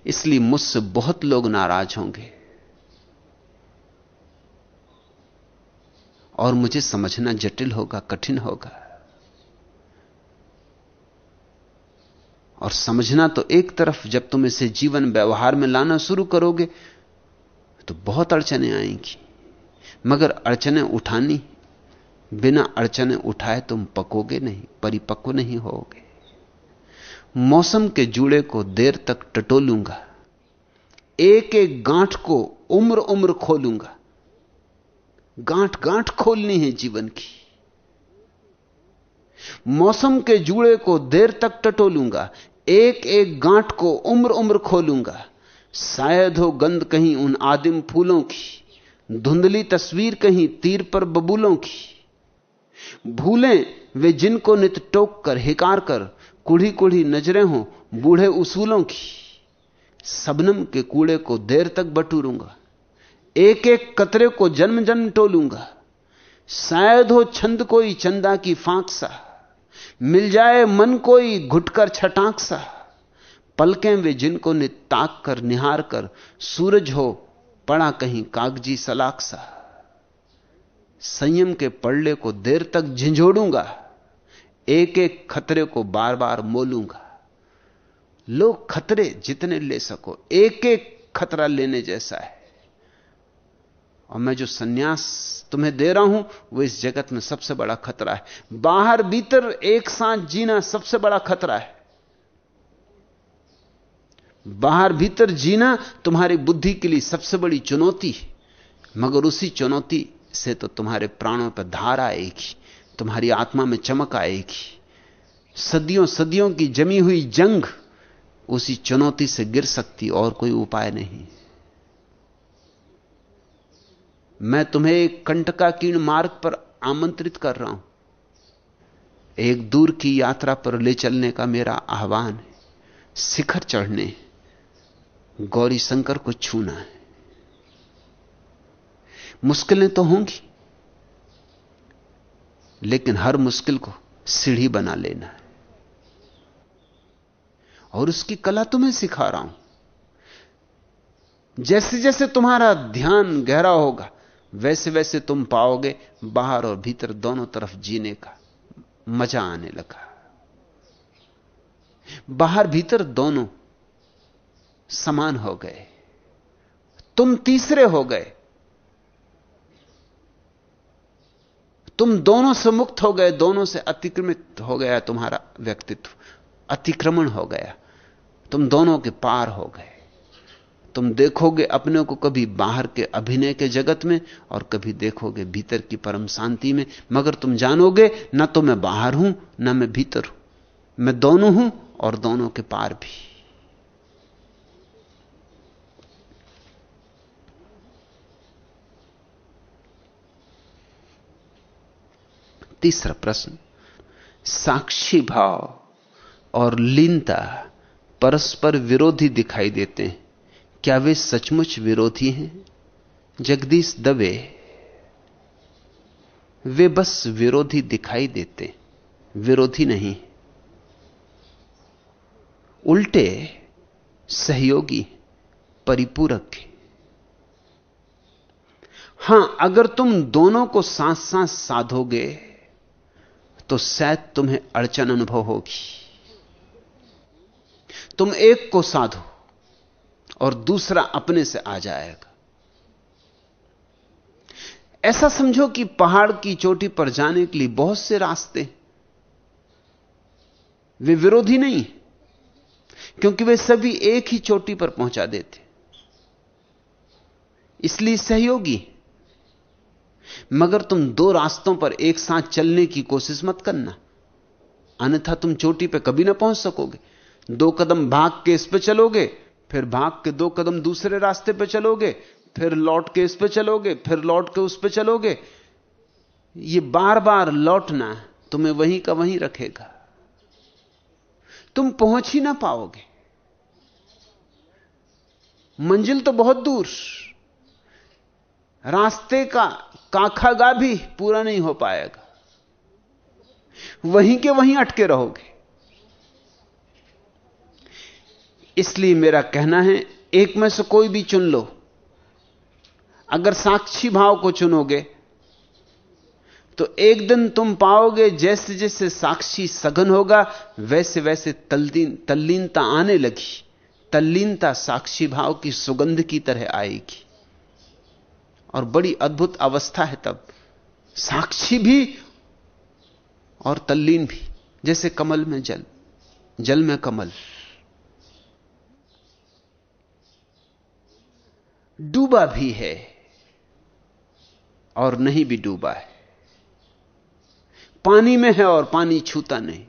इसलिए मुझसे बहुत लोग नाराज़ होंगे। और मुझे समझना जटिल होगा, कठिन होगा। और समझना तो एक तरफ़, जब तुम इसे जीवन व्यवहार में लाना शुरू करोगे तो बहुत अड़चने आएँगी। मगर अड़चने उठानी, बिना अड़चने उठाए तुम पकोगे नहीं, परिपक्व नहीं होगे। मौसम के जूड़े को देर तक टटोलूँगा एक एक गांठ को उम्र उम्र खोलूँगा। गांठ गांठ खोलनी है जीवन की। मौसम के जूड़े को देर तक टटोलूँगा एक एक गांठ को उम्र उम्र खोलूँगा। शायद हो गंध कहीं उन आदिम फूलों की, धुंधली तस्वीर कहीं तीर पर बबूलों की। भूलें वे जिनको नित टोक कर, हिकार कर कुढ़ी कुढ़ी नज़रें हो बूढ़े उसूलों की। सबनम के कूड़े को देर तक बटूरूँगा। एक एक कतरे को जन्म जन्म टोलूँगा। शायद हो छंद कोई चंदा की फांक सा। मिल जाए मन कोई घुटकर छटाक सा। पलकें वे जिनको निताक कर, निहार कर, सूरज हो, पड़ा कहीं कागज़ी सलाक सा। संयम के पड़ले को देर तक झिझोड़ूँगा। एक एक खतरे को बार बार मोलूँगा। लोग खतरे जितने ले सको एक एक खतरा लेने जैसा है। और मैं जो सन्यास तुम्हें दे रहा हूँ, वो इस जगत में सबसे बड़ा खतरा है। बाहर भीतर एक साथ जीना सबसे बड़ा खतरा है। बाहर भीतर जीना तुम्हारी बुद्धि के लिए सबसे बड़ी चुनौती है। मगर उसी चुनौती से तो तुम्हारे प्राणों पर धार आएगी, तुम्हारी आत्मा में चमक आएगी। सदियों सदियों की जमी हुई जंग उसी चुनौती से गिर सकती, और कोई उपाय नहीं। मैं तुम्हें एक कंटकाकीर्ण मार्ग पर आमंत्रित कर रहा हूँ। एक दूर की यात्रा पर ले चलने का मेरा आह्वान है। शिखर चढ़ने, गौरी शंकर को छूना है। मुश्किलें तो होंगी, लेकिन हर मुश्किल को सीढ़ी बना लेना है। और उसकी कला तुम्हें सिखा रहा हूँ। जैसे जैसे तुम्हारा ध्यान गहरा होगा वैसे वैसे तुम पाओगे, बाहर और भीतर दोनों तरफ़ जीने का मज़ा आने लगा। बाहर भीतर दोनों समान हो गए, तुम तीसरे हो गए, तुम दोनों से मुक्त हो गए, दोनों से अतिक्रमित हो गया तुम्हारा व्यक्तित्व, अतिक्रमण हो गया, तुम दोनों के पार हो गए। तुम देखोगे अपने को कभी बाहर के अभिनय के जगत में और कभी देखोगे भीतर की परम शांति में। मगर तुम जानोगे, ना तो मैं बाहर हूँ, ना मैं भीतर हूँ। मैं दोनों हूँ और दोनों के पार भी। तीसरा प्रश्न। साक्षी भाव और लीनता परस्पर विरोधी दिखाई देते हैं। क्या वे सचमुच विरोधी हैं? जगदीश दबे वे बस विरोधी दिखाई देते, विरोधी नहीं। उल्टे सहयोगी, परिपूरक हाँ। अगर तुम दोनों को साथ साथ साधोगे तो शायद तुम्हें अड़चन अनुभव होगी। तुम एक को साधो और दूसरा अपने से आ जाएगा। ऐसा समझो कि पहाड़ की चोटी पर जाने के लिए बहुत से रास्ते वे विरोधी नहीं क्योंकि वे सभी एक ही चोटी पर पहुँचा देते इसलिए सहयोगी मगर तुम दो रास्तों पर एक साथ चलने की कोशिश मत करना। अन्यथा तुम चोटी पर कभी ना पहुँच सकोगे। दो कदम भाग के इस पर चलोगे फिर भाग के दो कदम दूसरे रास्ते पे चलोगे, फिर लौट के इस पे चलोगे, फिर लौट के उस पे चलोगे। ये बार बार लौटना तुम्हें वहीं का वहीं रखेगा। तुम पहुँच ही ना पाओगे। मंजिल तो बहुत दूर। रास्ते का काखागा भी पूरा नहीं हो पाएगा। वहीं के वहीं अटके रहोगे। इसलिए मेरा कहना है, एक में से कोई भी चुन लो। अगर साक्षी भाव को चुनोगे तो एक दिन तुम पाओगे जैसे जैसे साक्षी सघन होगा, वैसे वैसे तल्लीन, तल्लीनता आने लगी। तल्लीनता साक्षी भाव की सुगंध की तरह आएगी। और बड़ी अद्भुत अवस्था है तब। साक्षी भी और तल्लीन भी, जैसे कमल में जल जल में कमल। डूबा भी है और नहीं भी डूबा है। पानी में है और पानी छूता नहीं।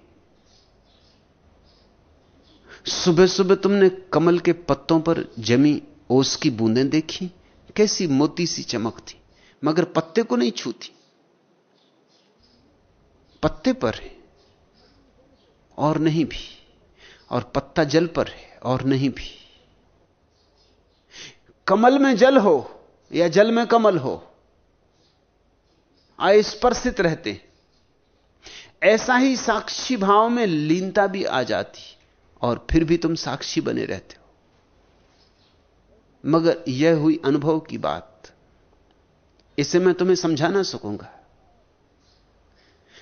सुबह सुबह तुमने कमल के पत्तों पर जमी ओस की बूंदें देखी, कैसी मोती सी चमक थी, मगर पत्ते को नहीं छूती। पत्ते पर है और नहीं भी, और पत्ता जल पर है और नहीं भी। कमल में जल हो या जल में कमल हो, अस्पर्शित रहते ऐसा ही साक्षी भाव में लीनता भी आ जाती और फिर भी तुम साक्षी बने रहते हो। मगर यह हुई अनुभव की बात। इसे मैं तुम्हें समझा ना सकूँगा।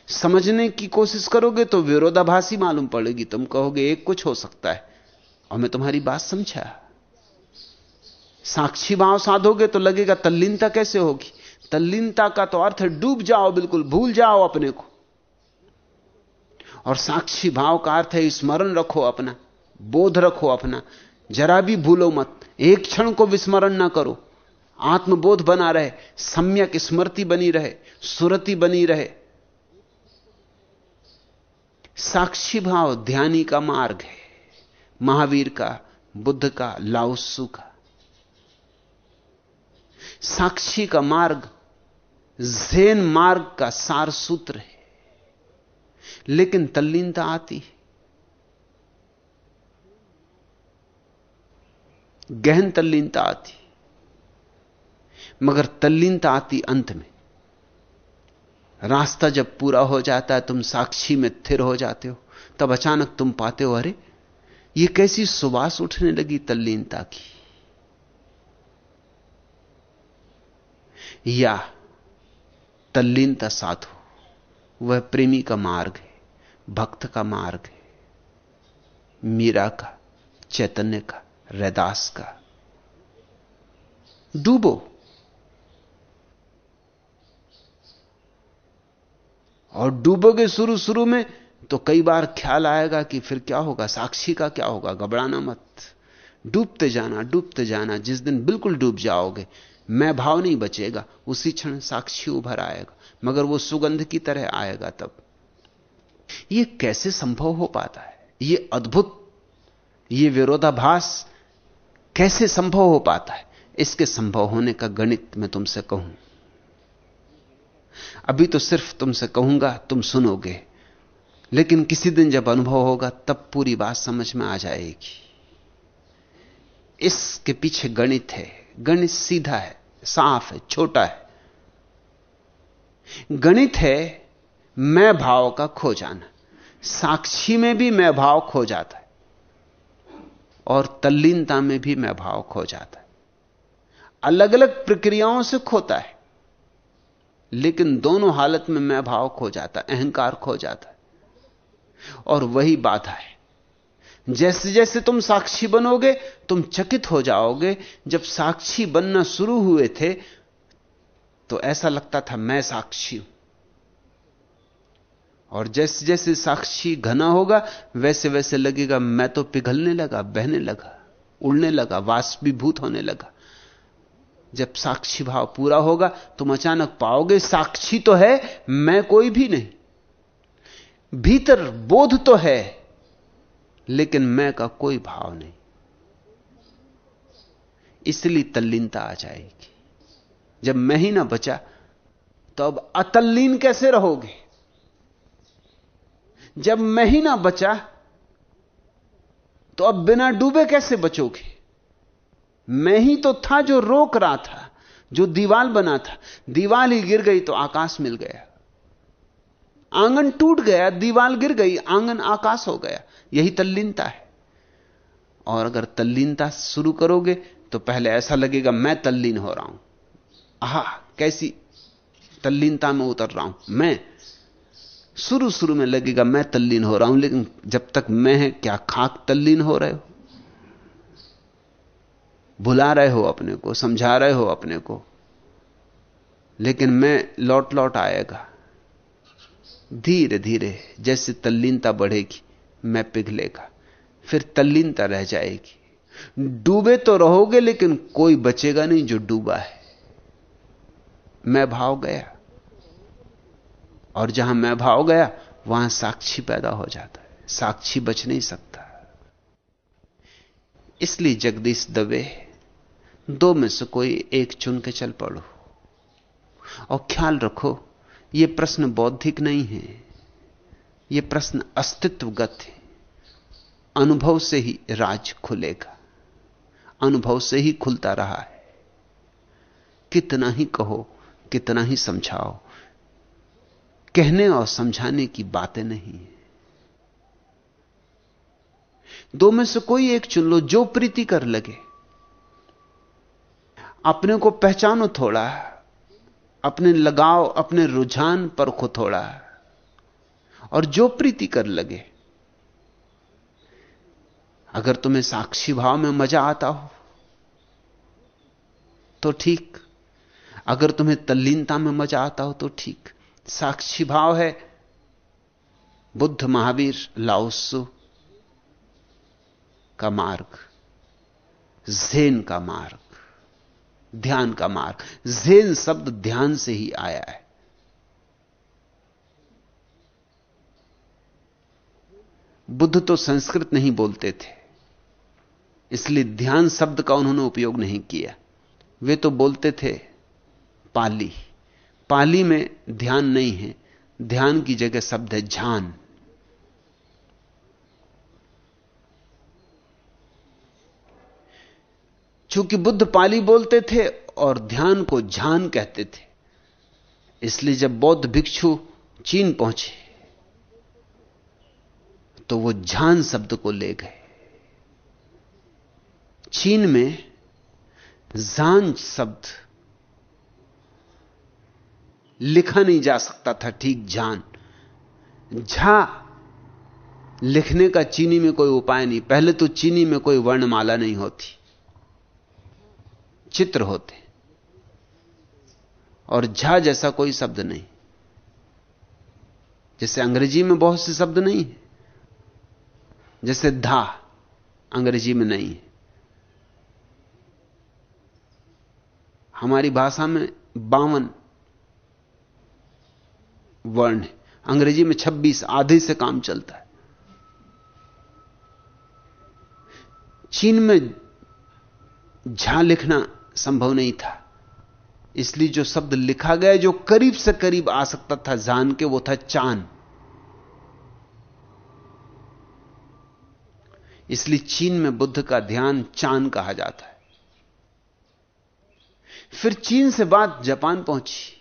समझने की कोशिश करोगे तो विरोधाभासी मालूम पड़ेगी। तुम कहोगे, एक कुछ हो सकता है और मैं तुम्हारी बात समझा। साक्षी भाव साधोगे तो लगेगा तल्लीनता कैसे होगी? तल्लीनता का तो अर्थ डूब जाओ बिल्कुल, भूल जाओ अपने को। और साक्षी भाव का अर्थ है स्मरण रखो अपना, बोध रखो अपना। जरा भी भूलो मत, एक क्षण को विस्मरण ना करो। आत्मबोध बना रहे, सम्यक स्मृति बनी रहे, सुरति बनी रहे। साक्षी भाव ध्यानी का मार्ग है, महावीर का, बुद्ध का, लाउसु का। साक्षी का मार्ग, जैन मार्ग का सार सूत्र है। लेकिन तल्लीनता आती है। गहन तल्लीनता आती मगर तल्लीनता आती अंत में। रास्ता जब पूरा हो जाता है, तुम साक्षी में थिर हो जाते हो, तब अचानक तुम पाते हो, अरे, ये कैसी सुबास उठने लगी तल्लीनता की। या तल्लीनता साधो वह प्रेमी का मार्ग है, भक्त का मार्ग है, मीरा का, चैतन्य का, रैदास का। डूबो। और डूबोगे शुरू शुरू में तो कई बार ख्याल आएगा कि फिर क्या होगा, साक्षी का क्या होगा, घबराना मत। डूबते जाना डूबते जाना, जिस दिन बिल्कुल डूब जाओगे मैं भाव नहीं बचेगा, उसी क्षण साक्षी उभर आएगा, मगर वो सुगंध की तरह आएगा तब। ये कैसे संभव हो पाता है? ये अद्भुत, ये विरोधाभास कैसे संभव हो पाता है? इसके संभव होने का गणित मैं तुमसे कहूँ। अभी तो सिर्फ़ तुमसे कहूँगा, तुम सुनोगे, लेकिन किसी दिन जब अनुभव होगा, तब पूरी बात समझ में आ जाएगी। इसके पीछे गणित है, गणित सीधा है। साफ़ है, छोटा है। गणित है, मैं भाव का खो जाना। साक्षी में भी मैं भाव खो जाता है, और तल्लीनता में भी मैं भाव खो जाता है। अलग अलग प्रक्रियाओं से खोता है, लेकिन दोनों हालत में मैं भाव खो जाता, अहंकार खो जाता है। और वही बाधा है जैसे जैसे तुम साक्षी बनोगे, तुम चकित हो जाओगे। जब साक्षी बनना शुरू हुए थे तो ऐसा लगता था, मैं साक्षी हूँ। और जैसे जैसे साक्षी घना होगा, वैसे वैसे लगेगा, मैं तो पिघलने लगा, बहने लगा, उड़ने लगा, वाष्पीभूत होने लगा। जब साक्षी भाव पूरा होगा, तुम अचानक पाओगे, साक्षी तो है, मैं कोई भी नहीं। भीतर बोध तो है लेकिन मैं का कोई भाव नहीं। इसलिए तल्लीनता आ जाएगी। जब मैं ही ना बचा तो अब अतल्लीन कैसे रहोगे? जब मैं ही ना बचा तो अब बिना डूबे कैसे बचोगे? मैं ही तो था जो रोक रहा था, जो दीवाल बना था। दीवाल ही गिर गई तो आकाश मिल गया। आँगन टूट गया, दीवाल गिर गई, आँगन आकाश हो गया। यही तल्लीनता है। और अगर तल्लीनता शुरू करोगे तो पहले ऐसा लगेगा, मैं तल्लीन हो रहा हूँ। आह, कैसी तल्लीनता में उतर रहा हूँ? मैं? शुरू शुरू में लगेगा, मैं तल्लीन हो रहा हूँ, लेकिन जब तक मैं है, क्या खाक तल्लीन हो रहे हो? भुला रहे हो अपने को, समझा रहे हो अपने को। लेकिन मैं लौट लौट आएगा। धीरे धीरे जैसे तल्लीनता बढ़ेगी, मैं पिघलेगा, फिर तल्लीनता रह जाएगी। डूबे तो रहोगे लेकिन कोई बचेगा नहीं जो डूबा है। मैं भाव गया, और जहाँ मैं भाव गया, वहाँ साक्षी पैदा हो जाता है। साक्षी बच नहीं सकता। इसलिए जगदीश दबे, दो में से कोई एक चुन के चल पड़ो, और ख्याल रखो यह प्रश्न बौद्धिक नहीं है। यह प्रश्न अस्तित्वगत है। अनुभव से ही राज खुलेगा। अनुभव से ही खुलता रहा है। कितना ही कहो, कितना ही समझाओ, कहने और समझाने की बातें नहीं है। दो में से कोई एक चुन लो जो प्रीति कर लगे। अपने को पहचानो थोड़ा। अपने लगाव, अपने रुझान पर खो थोड़ा और जो प्रीति कर लगे, अगर तुम्हें साक्षी भाव में मज़ा आता हो तो ठीक। अगर तुम्हें तल्लीनता में मज़ा आता हो तो ठीक। साक्षी भाव है, बुद्ध महावीर लाओसु का मार्ग, जेन का मार्ग। ध्यान का मार्ग। जेन शब्द ध्यान से ही आया है। बुद्ध तो संस्कृत नहीं बोलते थे। इसलिए ध्यान शब्द का उन्होंने उपयोग नहीं किया। वे तो बोलते थे, पाली। पाली में ध्यान नहीं है। ध्यान की जगह शब्द है, झान। चूँकि बुद्ध पाली बोलते थे और ध्यान को झान कहते थे। इसलिए जब बौद्ध भिक्षु चीन पहुँचे तो वो झान शब्द को ले गए। चीन में जान शब्द लिखा नहीं जा सकता था, ठीक जान झा लिखने का चीनी में कोई उपाय नहीं। पहले तो चीनी में कोई वर्णमाला नहीं होती। चित्र होते और झा जैसा कोई शब्द नहीं। जैसे अंग्रेज़ी में बहुत से शब्द नहीं है। जैसे धा अंग्रेज़ी में नहीं है। हमारी भाषा में बावन वर्ण है। अंग्रेज़ी में 26 आधे से काम चलता है। चीन में झा लिखना संभव नहीं था। इसलिए जो शब्द लिखा गया, जो करीब से करीब आ सकता था जान के, वो था चाँद इसलिए चीन में बुद्ध का ध्यान चाँद कहा जाता है। फिर चीन से बात जापान पहुँची।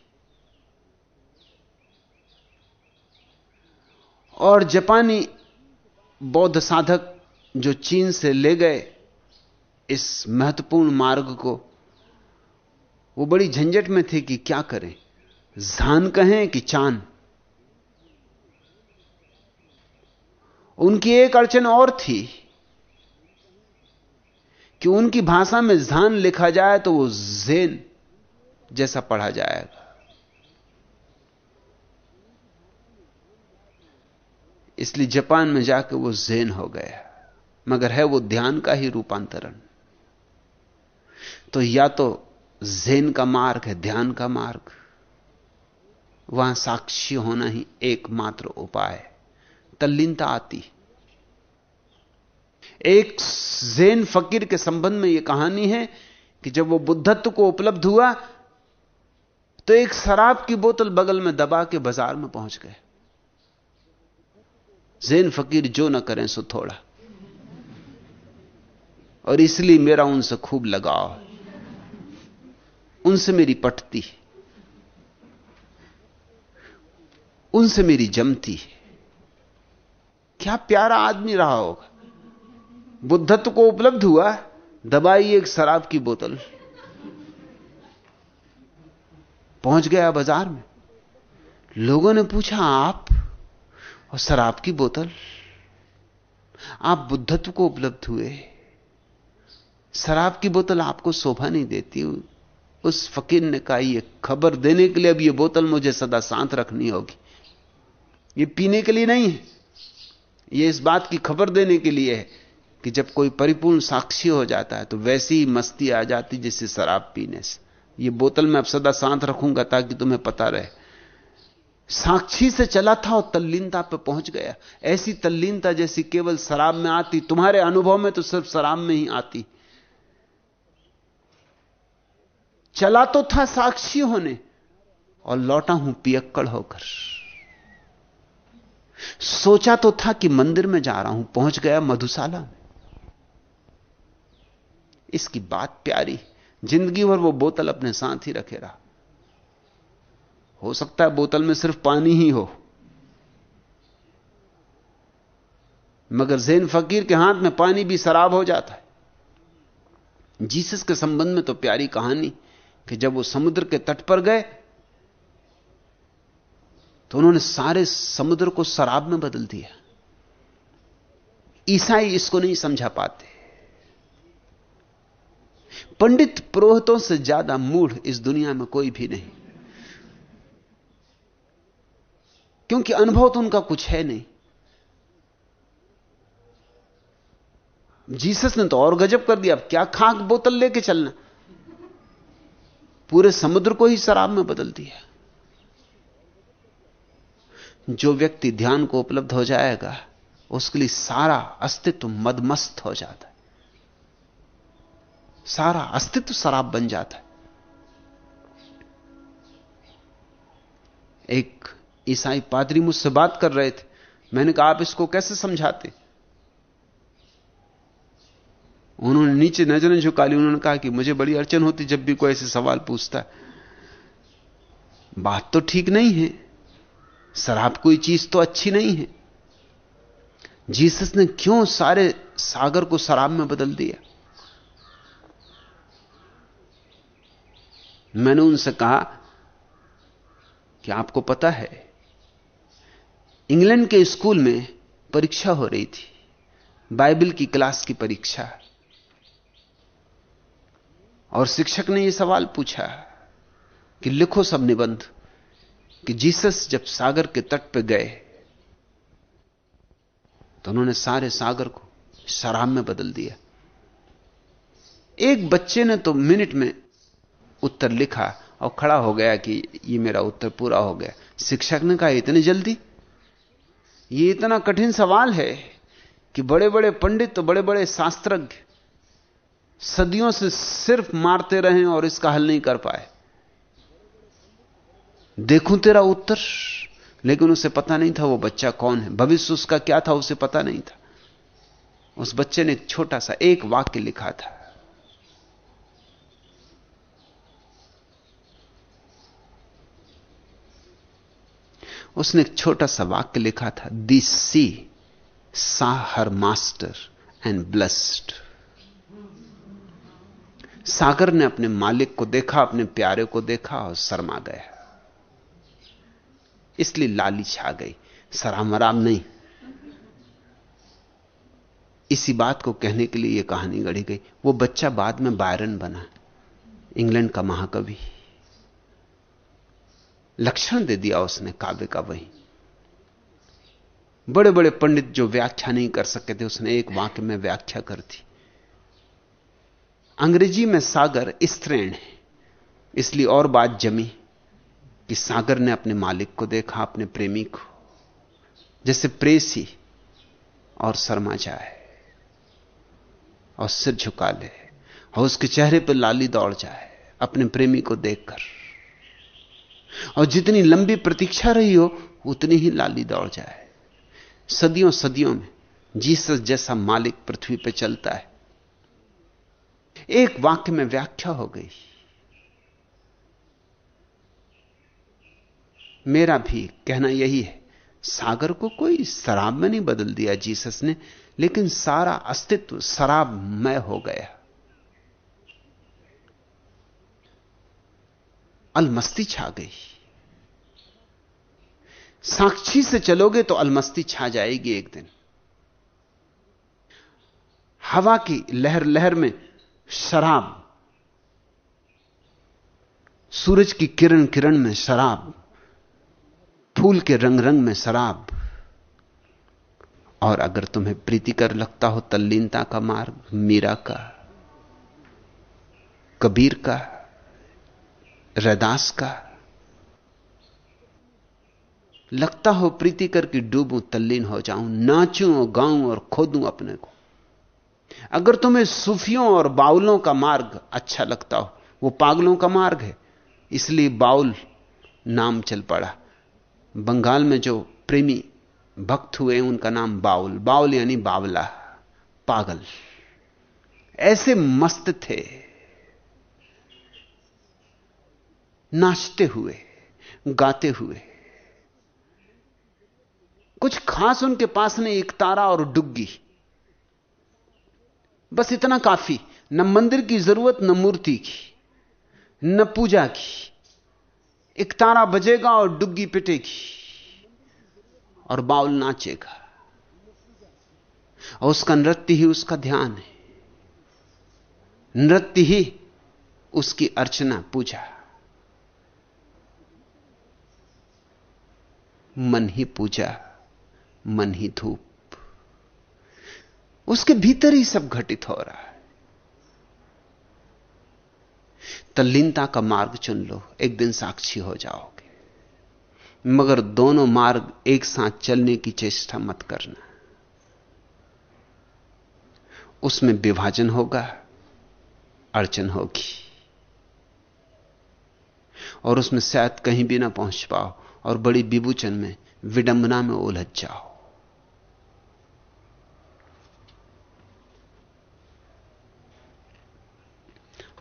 और जापानी बौद्ध साधक जो चीन से ले गए इस महत्वपूर्ण मार्ग को वो बड़ी झंझट में थे कि क्या करें। जान कहें कि चाँद उनकी एक अड़चन और थी कि उनकी भाषा में जान लिखा जाए तो वो जेन जैसा पढ़ा जाएगा। इसलिए जापान में जाकर वो जेन हो गया, मगर है वो ध्यान का ही रूपांतरण। तो या तो जेन का मार्ग है, ध्यान का मार्ग, वहाँ साक्षी होना ही एकमात्र उपाय है। तल्लीनता आती एक जैन फकीर के संबंध में यह कहानी है कि जब वो बुद्धत्व को उपलब्ध हुआ तो एक शराब की बोतल बगल में दबा के बाज़ार में पहुँच गए। जैन फकीर जो ना करें सो थोड़ा। और इसलिए मेरा उनसे खूब लगाव है। उनसे मेरी पटती उनसे मेरी जमती है। क्या प्यारा आदमी रहा होगा? बुद्धत्व को उपलब्ध हुआ? दबाई एक शराब की बोतल। पहुँच गया बाज़ार में। लोगों ने पूछा, आप? और शराब की बोतल। आप बुद्धत्व को उपलब्ध हुए। शराब की बोतल आपको शोभा नहीं देती उस फकीर ने कहा यह खबर देने के लिए अब यह बोतल मुझे सदा शांत रखनी होगी। ये पीने के लिए नहीं है। यह इस बात की खबर देने के लिए है कि जब कोई परिपूर्ण साक्षी हो जाता है तो वैसी ही मस्ती आ जाती जैसे शराब पीने से। यह बोतल मैं अब सदा शांत रखूँगा ताकि तुम्हें पता रहे। साक्षी से चला था और तल्लीनता पर पहुँच गया। ऐसी तल्लीनता जैसी केवल शराब में आती, तुम्हारे अनुभव में तो सिर्फ़ शराब में ही आती। चला तो था साक्षी होने और लौटा हूँ पियक्कड़ होकर। सोचा तो था कि मंदिर में जा रहा हूँ, पहुँच गया मधुशाला में। इसकी बात प्यारी, ज़िंदगी भर वो बोतल अपने साथ ही रखे रहा। हो सकता है बोतल में सिर्फ़ पानी ही हो। मगर जैन फकीर के हाथ में पानी भी शराब हो जाता है। जीसस के संबंध में तो प्यारी कहानी कि जब वो समुद्र के तट पर गए तो उन्होंने सारे समुद्र को शराब में बदल दिया। ईसाई इसको नहीं समझा पाते। पंडित पुरोहितों से ज़्यादा मूढ़ इस दुनिया में कोई भी नहीं। क्योंकि अनुभव तो उनका कुछ है नहीं। जीसस ने तो और गजब कर दिया, अब क्या खाक बोतल लेके चलना? पूरे समुद्र को ही शराब में बदल दिया जो व्यक्ति ध्यान को उपलब्ध हो जाएगा, उसके लिए सारा अस्तित्व मदमस्त हो जाता है। सारा अस्तित्व शराब बन जाता है। एक ईसाई पादरी मुझसे बात कर रहे थे। मैंने कहा, आप इसको कैसे समझाते? उन्होंने नीचे नज़रें झुका ली उन्होंने कहा कि मुझे बड़ी अड़चन होती जब भी कोई ऐसे सवाल पूछता बात तो ठीक नहीं है। शराब कोई चीज़ तो अच्छी नहीं है। जीसस ने क्यों सारे सागर को शराब में बदल दिया? मैंने उनसे कहा कि आपको पता है, इंग्लैंड के स्कूल में परीक्षा हो रही थी, बाइबल की क्लास की परीक्षा। और शिक्षक ने यह सवाल पूछा कि लिखो सब निबंध कि जीसस जब सागर के तट पर गए तो उन्होंने सारे सागर को शराब में बदल दिया। एक बच्चे ने तो मिनट में उत्तर लिखा और खड़ा हो गया कि ये मेरा उत्तर पूरा हो गया। शिक्षक ने कहा, इतनी जल्दी? ये इतना कठिन सवाल है कि बड़े बड़े पंडित तो बड़े बड़े शास्त्रज्ञ सदियों से सिर्फ़ मारते रहे और इसका हल नहीं कर पाए। देखूँ तेरा उत्तर, लेकिन उसे पता नहीं था वो बच्चा कौन है। भविष्य उसका क्या था, उसे पता नहीं था। उस बच्चे ने छोटा सा एक वाक्य लिखा था। उसने एक छोटा सा वाक्य लिखा था, दी सी, सा हर मास्टर एंड ब्लस्ड। सागर ने अपने मालिक को देखा, अपने प्यारे को देखा और शर्मा गया। इसलिए लाली छा गई। सरामराम नहीं। इसी बात को कहने के लिए यह कहानी गढ़ी गई। वो बच्चा बाद में बायरन बना, इंग्लैंड का महाकवि। लक्षण दे दिया उसने काव्य का वही। बड़े बड़े पंडित जो व्याख्या नहीं कर सके थे, उसने एक वाक्य में व्याख्या कर दी। अंग्रेज़ी में सागर स्त्रीण है। इसलिए और बात जमी कि सागर ने अपने मालिक को देखा, अपने प्रेमी को, जैसे प्रेसी और शर्मा जाए और सिर झुका ले और उसके चेहरे पर लाली दौड़ जाए अपने प्रेमी को देखकर। और जितनी लंबी प्रतीक्षा रही हो, उतनी ही लाली दौड़ जाए। सदियों सदियों में जीसस जैसा मालिक पृथ्वी पर चलता है। एक वाक्य में व्याख्या हो गई। मेरा भी कहना यही है, सागर को कोई शराब में नहीं बदल दिया जीसस ने, लेकिन सारा अस्तित्व शराबमय हो गया। अलमस्ती छा गई। साक्षी से चलोगे तो अलमस्ती छा जाएगी एक दिन। हवा की लहर लहर में शराब। सूरज की किरण किरण में शराब, फूल के रंग रंग में शराब। और अगर तुम्हें प्रीतिकर लगता हो तल्लीनता का मार्ग, मीरा का, कबीर का, रैदास का, लगता हो प्रीतिकर की डूबूं तल्लीन हो जाऊँ, नाचूं और गाऊं और खोदूं अपने को। अगर तुम्हें सूफियों और बाउलों का मार्ग अच्छा लगता हो, वो पागलों का मार्ग है। इसलिए बाउल नाम चल पड़ा। बंगाल में जो प्रेमी भक्त हुए उनका नाम बाउल। बाउल यानी बावला, पागल। ऐसे मस्त थे, नाचते हुए, गाते हुए। कुछ खास उनके पास नहीं, एक तारा और डुग्गी। बस इतना काफ़ी। न मंदिर की ज़रूरत, न मूर्ति की, न पूजा की। एक तारा बजेगा और डुग्गी पिटेगी और बाउल नाचेगा। और उसका नृत्य ही उसका ध्यान है। नृत्य ही उसकी अर्चना, पूजा। मन ही पूजा, मन ही धूप। उसके भीतर ही सब घटित हो रहा है। तल्लीनता का मार्ग चुन लो, एक दिन साक्षी हो जाओगे। मगर दोनों मार्ग एक साथ चलने की चेष्टा मत करना। उसमें विभाजन होगा, अड़चन होगी। और उसमें शायद कहीं भी ना पहुँच पाओ, और बड़ी विभूचन में, विडंबना में उलझ जाओ।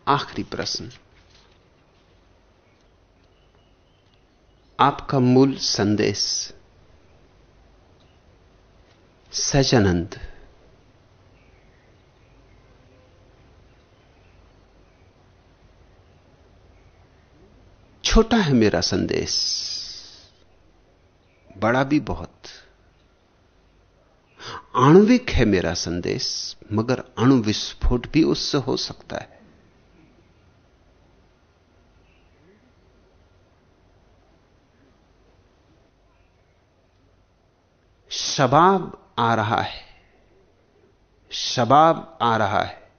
आखिरी प्रश्न। आपका मूल संदेश, सजानंद। छोटा है मेरा संदेश, बड़ा भी बहुत। आणविक है मेरा संदेश, मगर अणु विस्फोट भी उससे हो सकता है। शबाब आ रहा है। शबाब आ रहा है।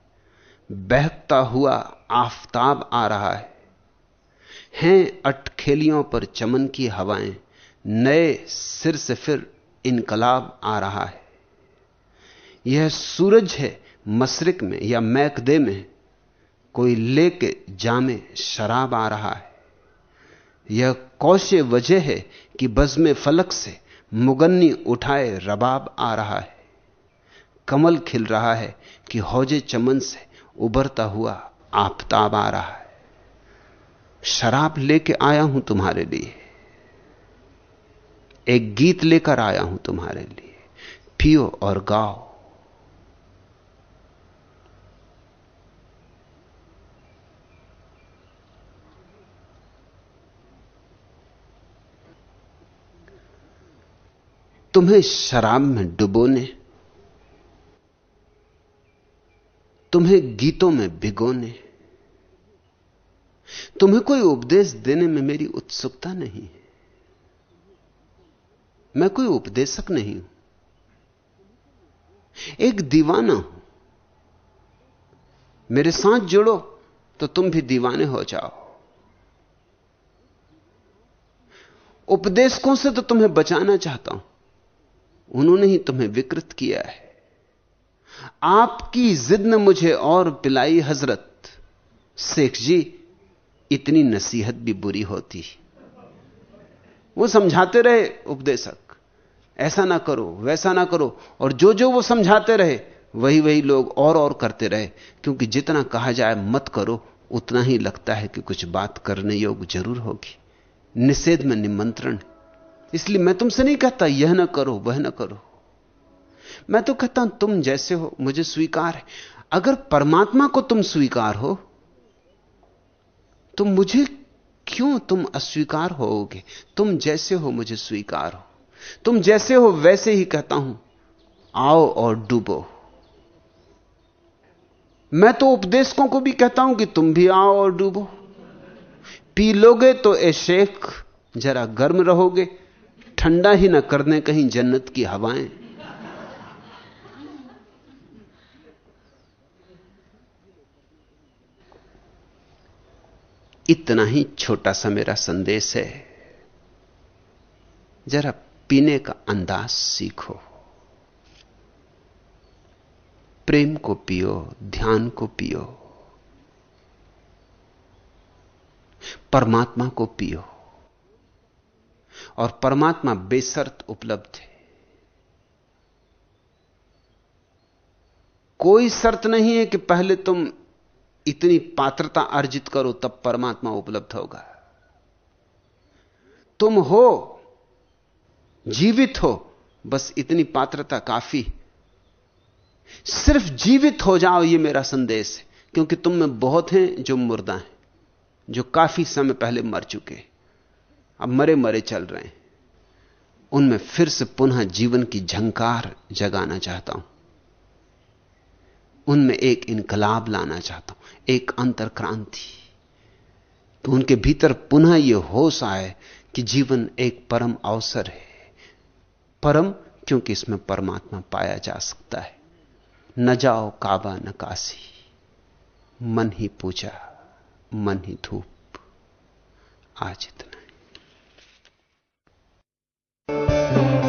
बहता हुआ आफताब आ रहा है। हैं अटखेलियों पर चमन की हवाएँ। नए सिर से फिर इनकलाब आ रहा है। यह सूरज है मशरक में या मैकदे में। कोई लेके जामे शराब आ रहा है। यह कौशे वजह है कि बज़म फलक से मुगन्नी उठाए रबाब आ रहा है। कमल खिल रहा है कि हौजे चमन से उबरता हुआ आफताब आ रहा है। शराब लेके आया हूँ तुम्हारे लिए। एक गीत लेकर आया हूँ तुम्हारे लिए। पियो और गाओ। तुम्हें शराब में डुबोने तुम्हें गीतों में भिगोने तुम्हें कोई उपदेश देने में मेरी उत्सुकता नहीं है। मैं कोई उपदेशक नहीं हूँ। एक दीवाना हूँ। मेरे साथ जुड़ो तो तुम भी दीवाने हो जाओ। उपदेशकों से तो तुम्हें बचाना चाहता हूँ। उन्होंने ही तुम्हें विकृत किया है। आपकी जिद ने मुझे और पिलाई हज़रत। शेख जी, इतनी नसीहत भी बुरी होती। वो समझाते रहे उपदेशक, ऐसा ना करो, वैसा ना करो, और जो जो वो समझाते रहे वही वही लोग और और करते रहे, क्योंकि जितना कहा जाए मत करो, उतना ही लगता है कि कुछ बात करने योग्य ज़रूर होगी। निषेध में निमंत्रण इसलिए मैं तुमसे नहीं कहता, यह ना करो, वह ना करो। मैं तो कहता हूँ, तुम जैसे हो, मुझे स्वीकार है। अगर परमात्मा को तुम स्वीकार हो तो मुझे क्यों तुम अस्वीकार होोगे? तुम जैसे हो, मुझे स्वीकार हो। तुम जैसे हो, वैसे ही कहता हूँ, आओ और डूबो। मैं तो उपदेशकों को भी कहता हूँ कि तुम भी आओ और डूबो। पी लोगे तो ए शेख, जरा गर्म रहोगे ठंडा ही ना करने कहीं जन्नत की हवाएँ। इतना ही छोटा सा मेरा संदेश है। जरा पीने का अंदाज सीखो। प्रेम को पियो, ध्यान को पियो, परमात्मा को पियो। और परमात्मा बेसर्त उपलब्ध है। कोई शर्त नहीं है कि पहले तुम इतनी पात्रता अर्जित करो, तब परमात्मा उपलब्ध होगा। तुम हो, जीवित हो, बस इतनी पात्रता काफ़ी सिर्फ़ जीवित हो जाओ यह मेरा संदेश है, क्योंकि तुम में बहुत हैं जो मुर्दा हैं, जो काफ़ी समय पहले मर चुके अब मरे मरे चल रहे हैं। उनमें फिर से पुनः जीवन की झंकार जगाना चाहता हूँ। उनमें एक इनकलाब लाना चाहता हूँ, एक अंतर क्रांति तो उनके भीतर पुनः यह होश आए कि जीवन एक परम अवसर है। परम क्योंकि इसमें परमात्मा पाया जा सकता है। न जाओ काबा न काशी मन ही पूजा, मन ही धूप। आज इतना। Música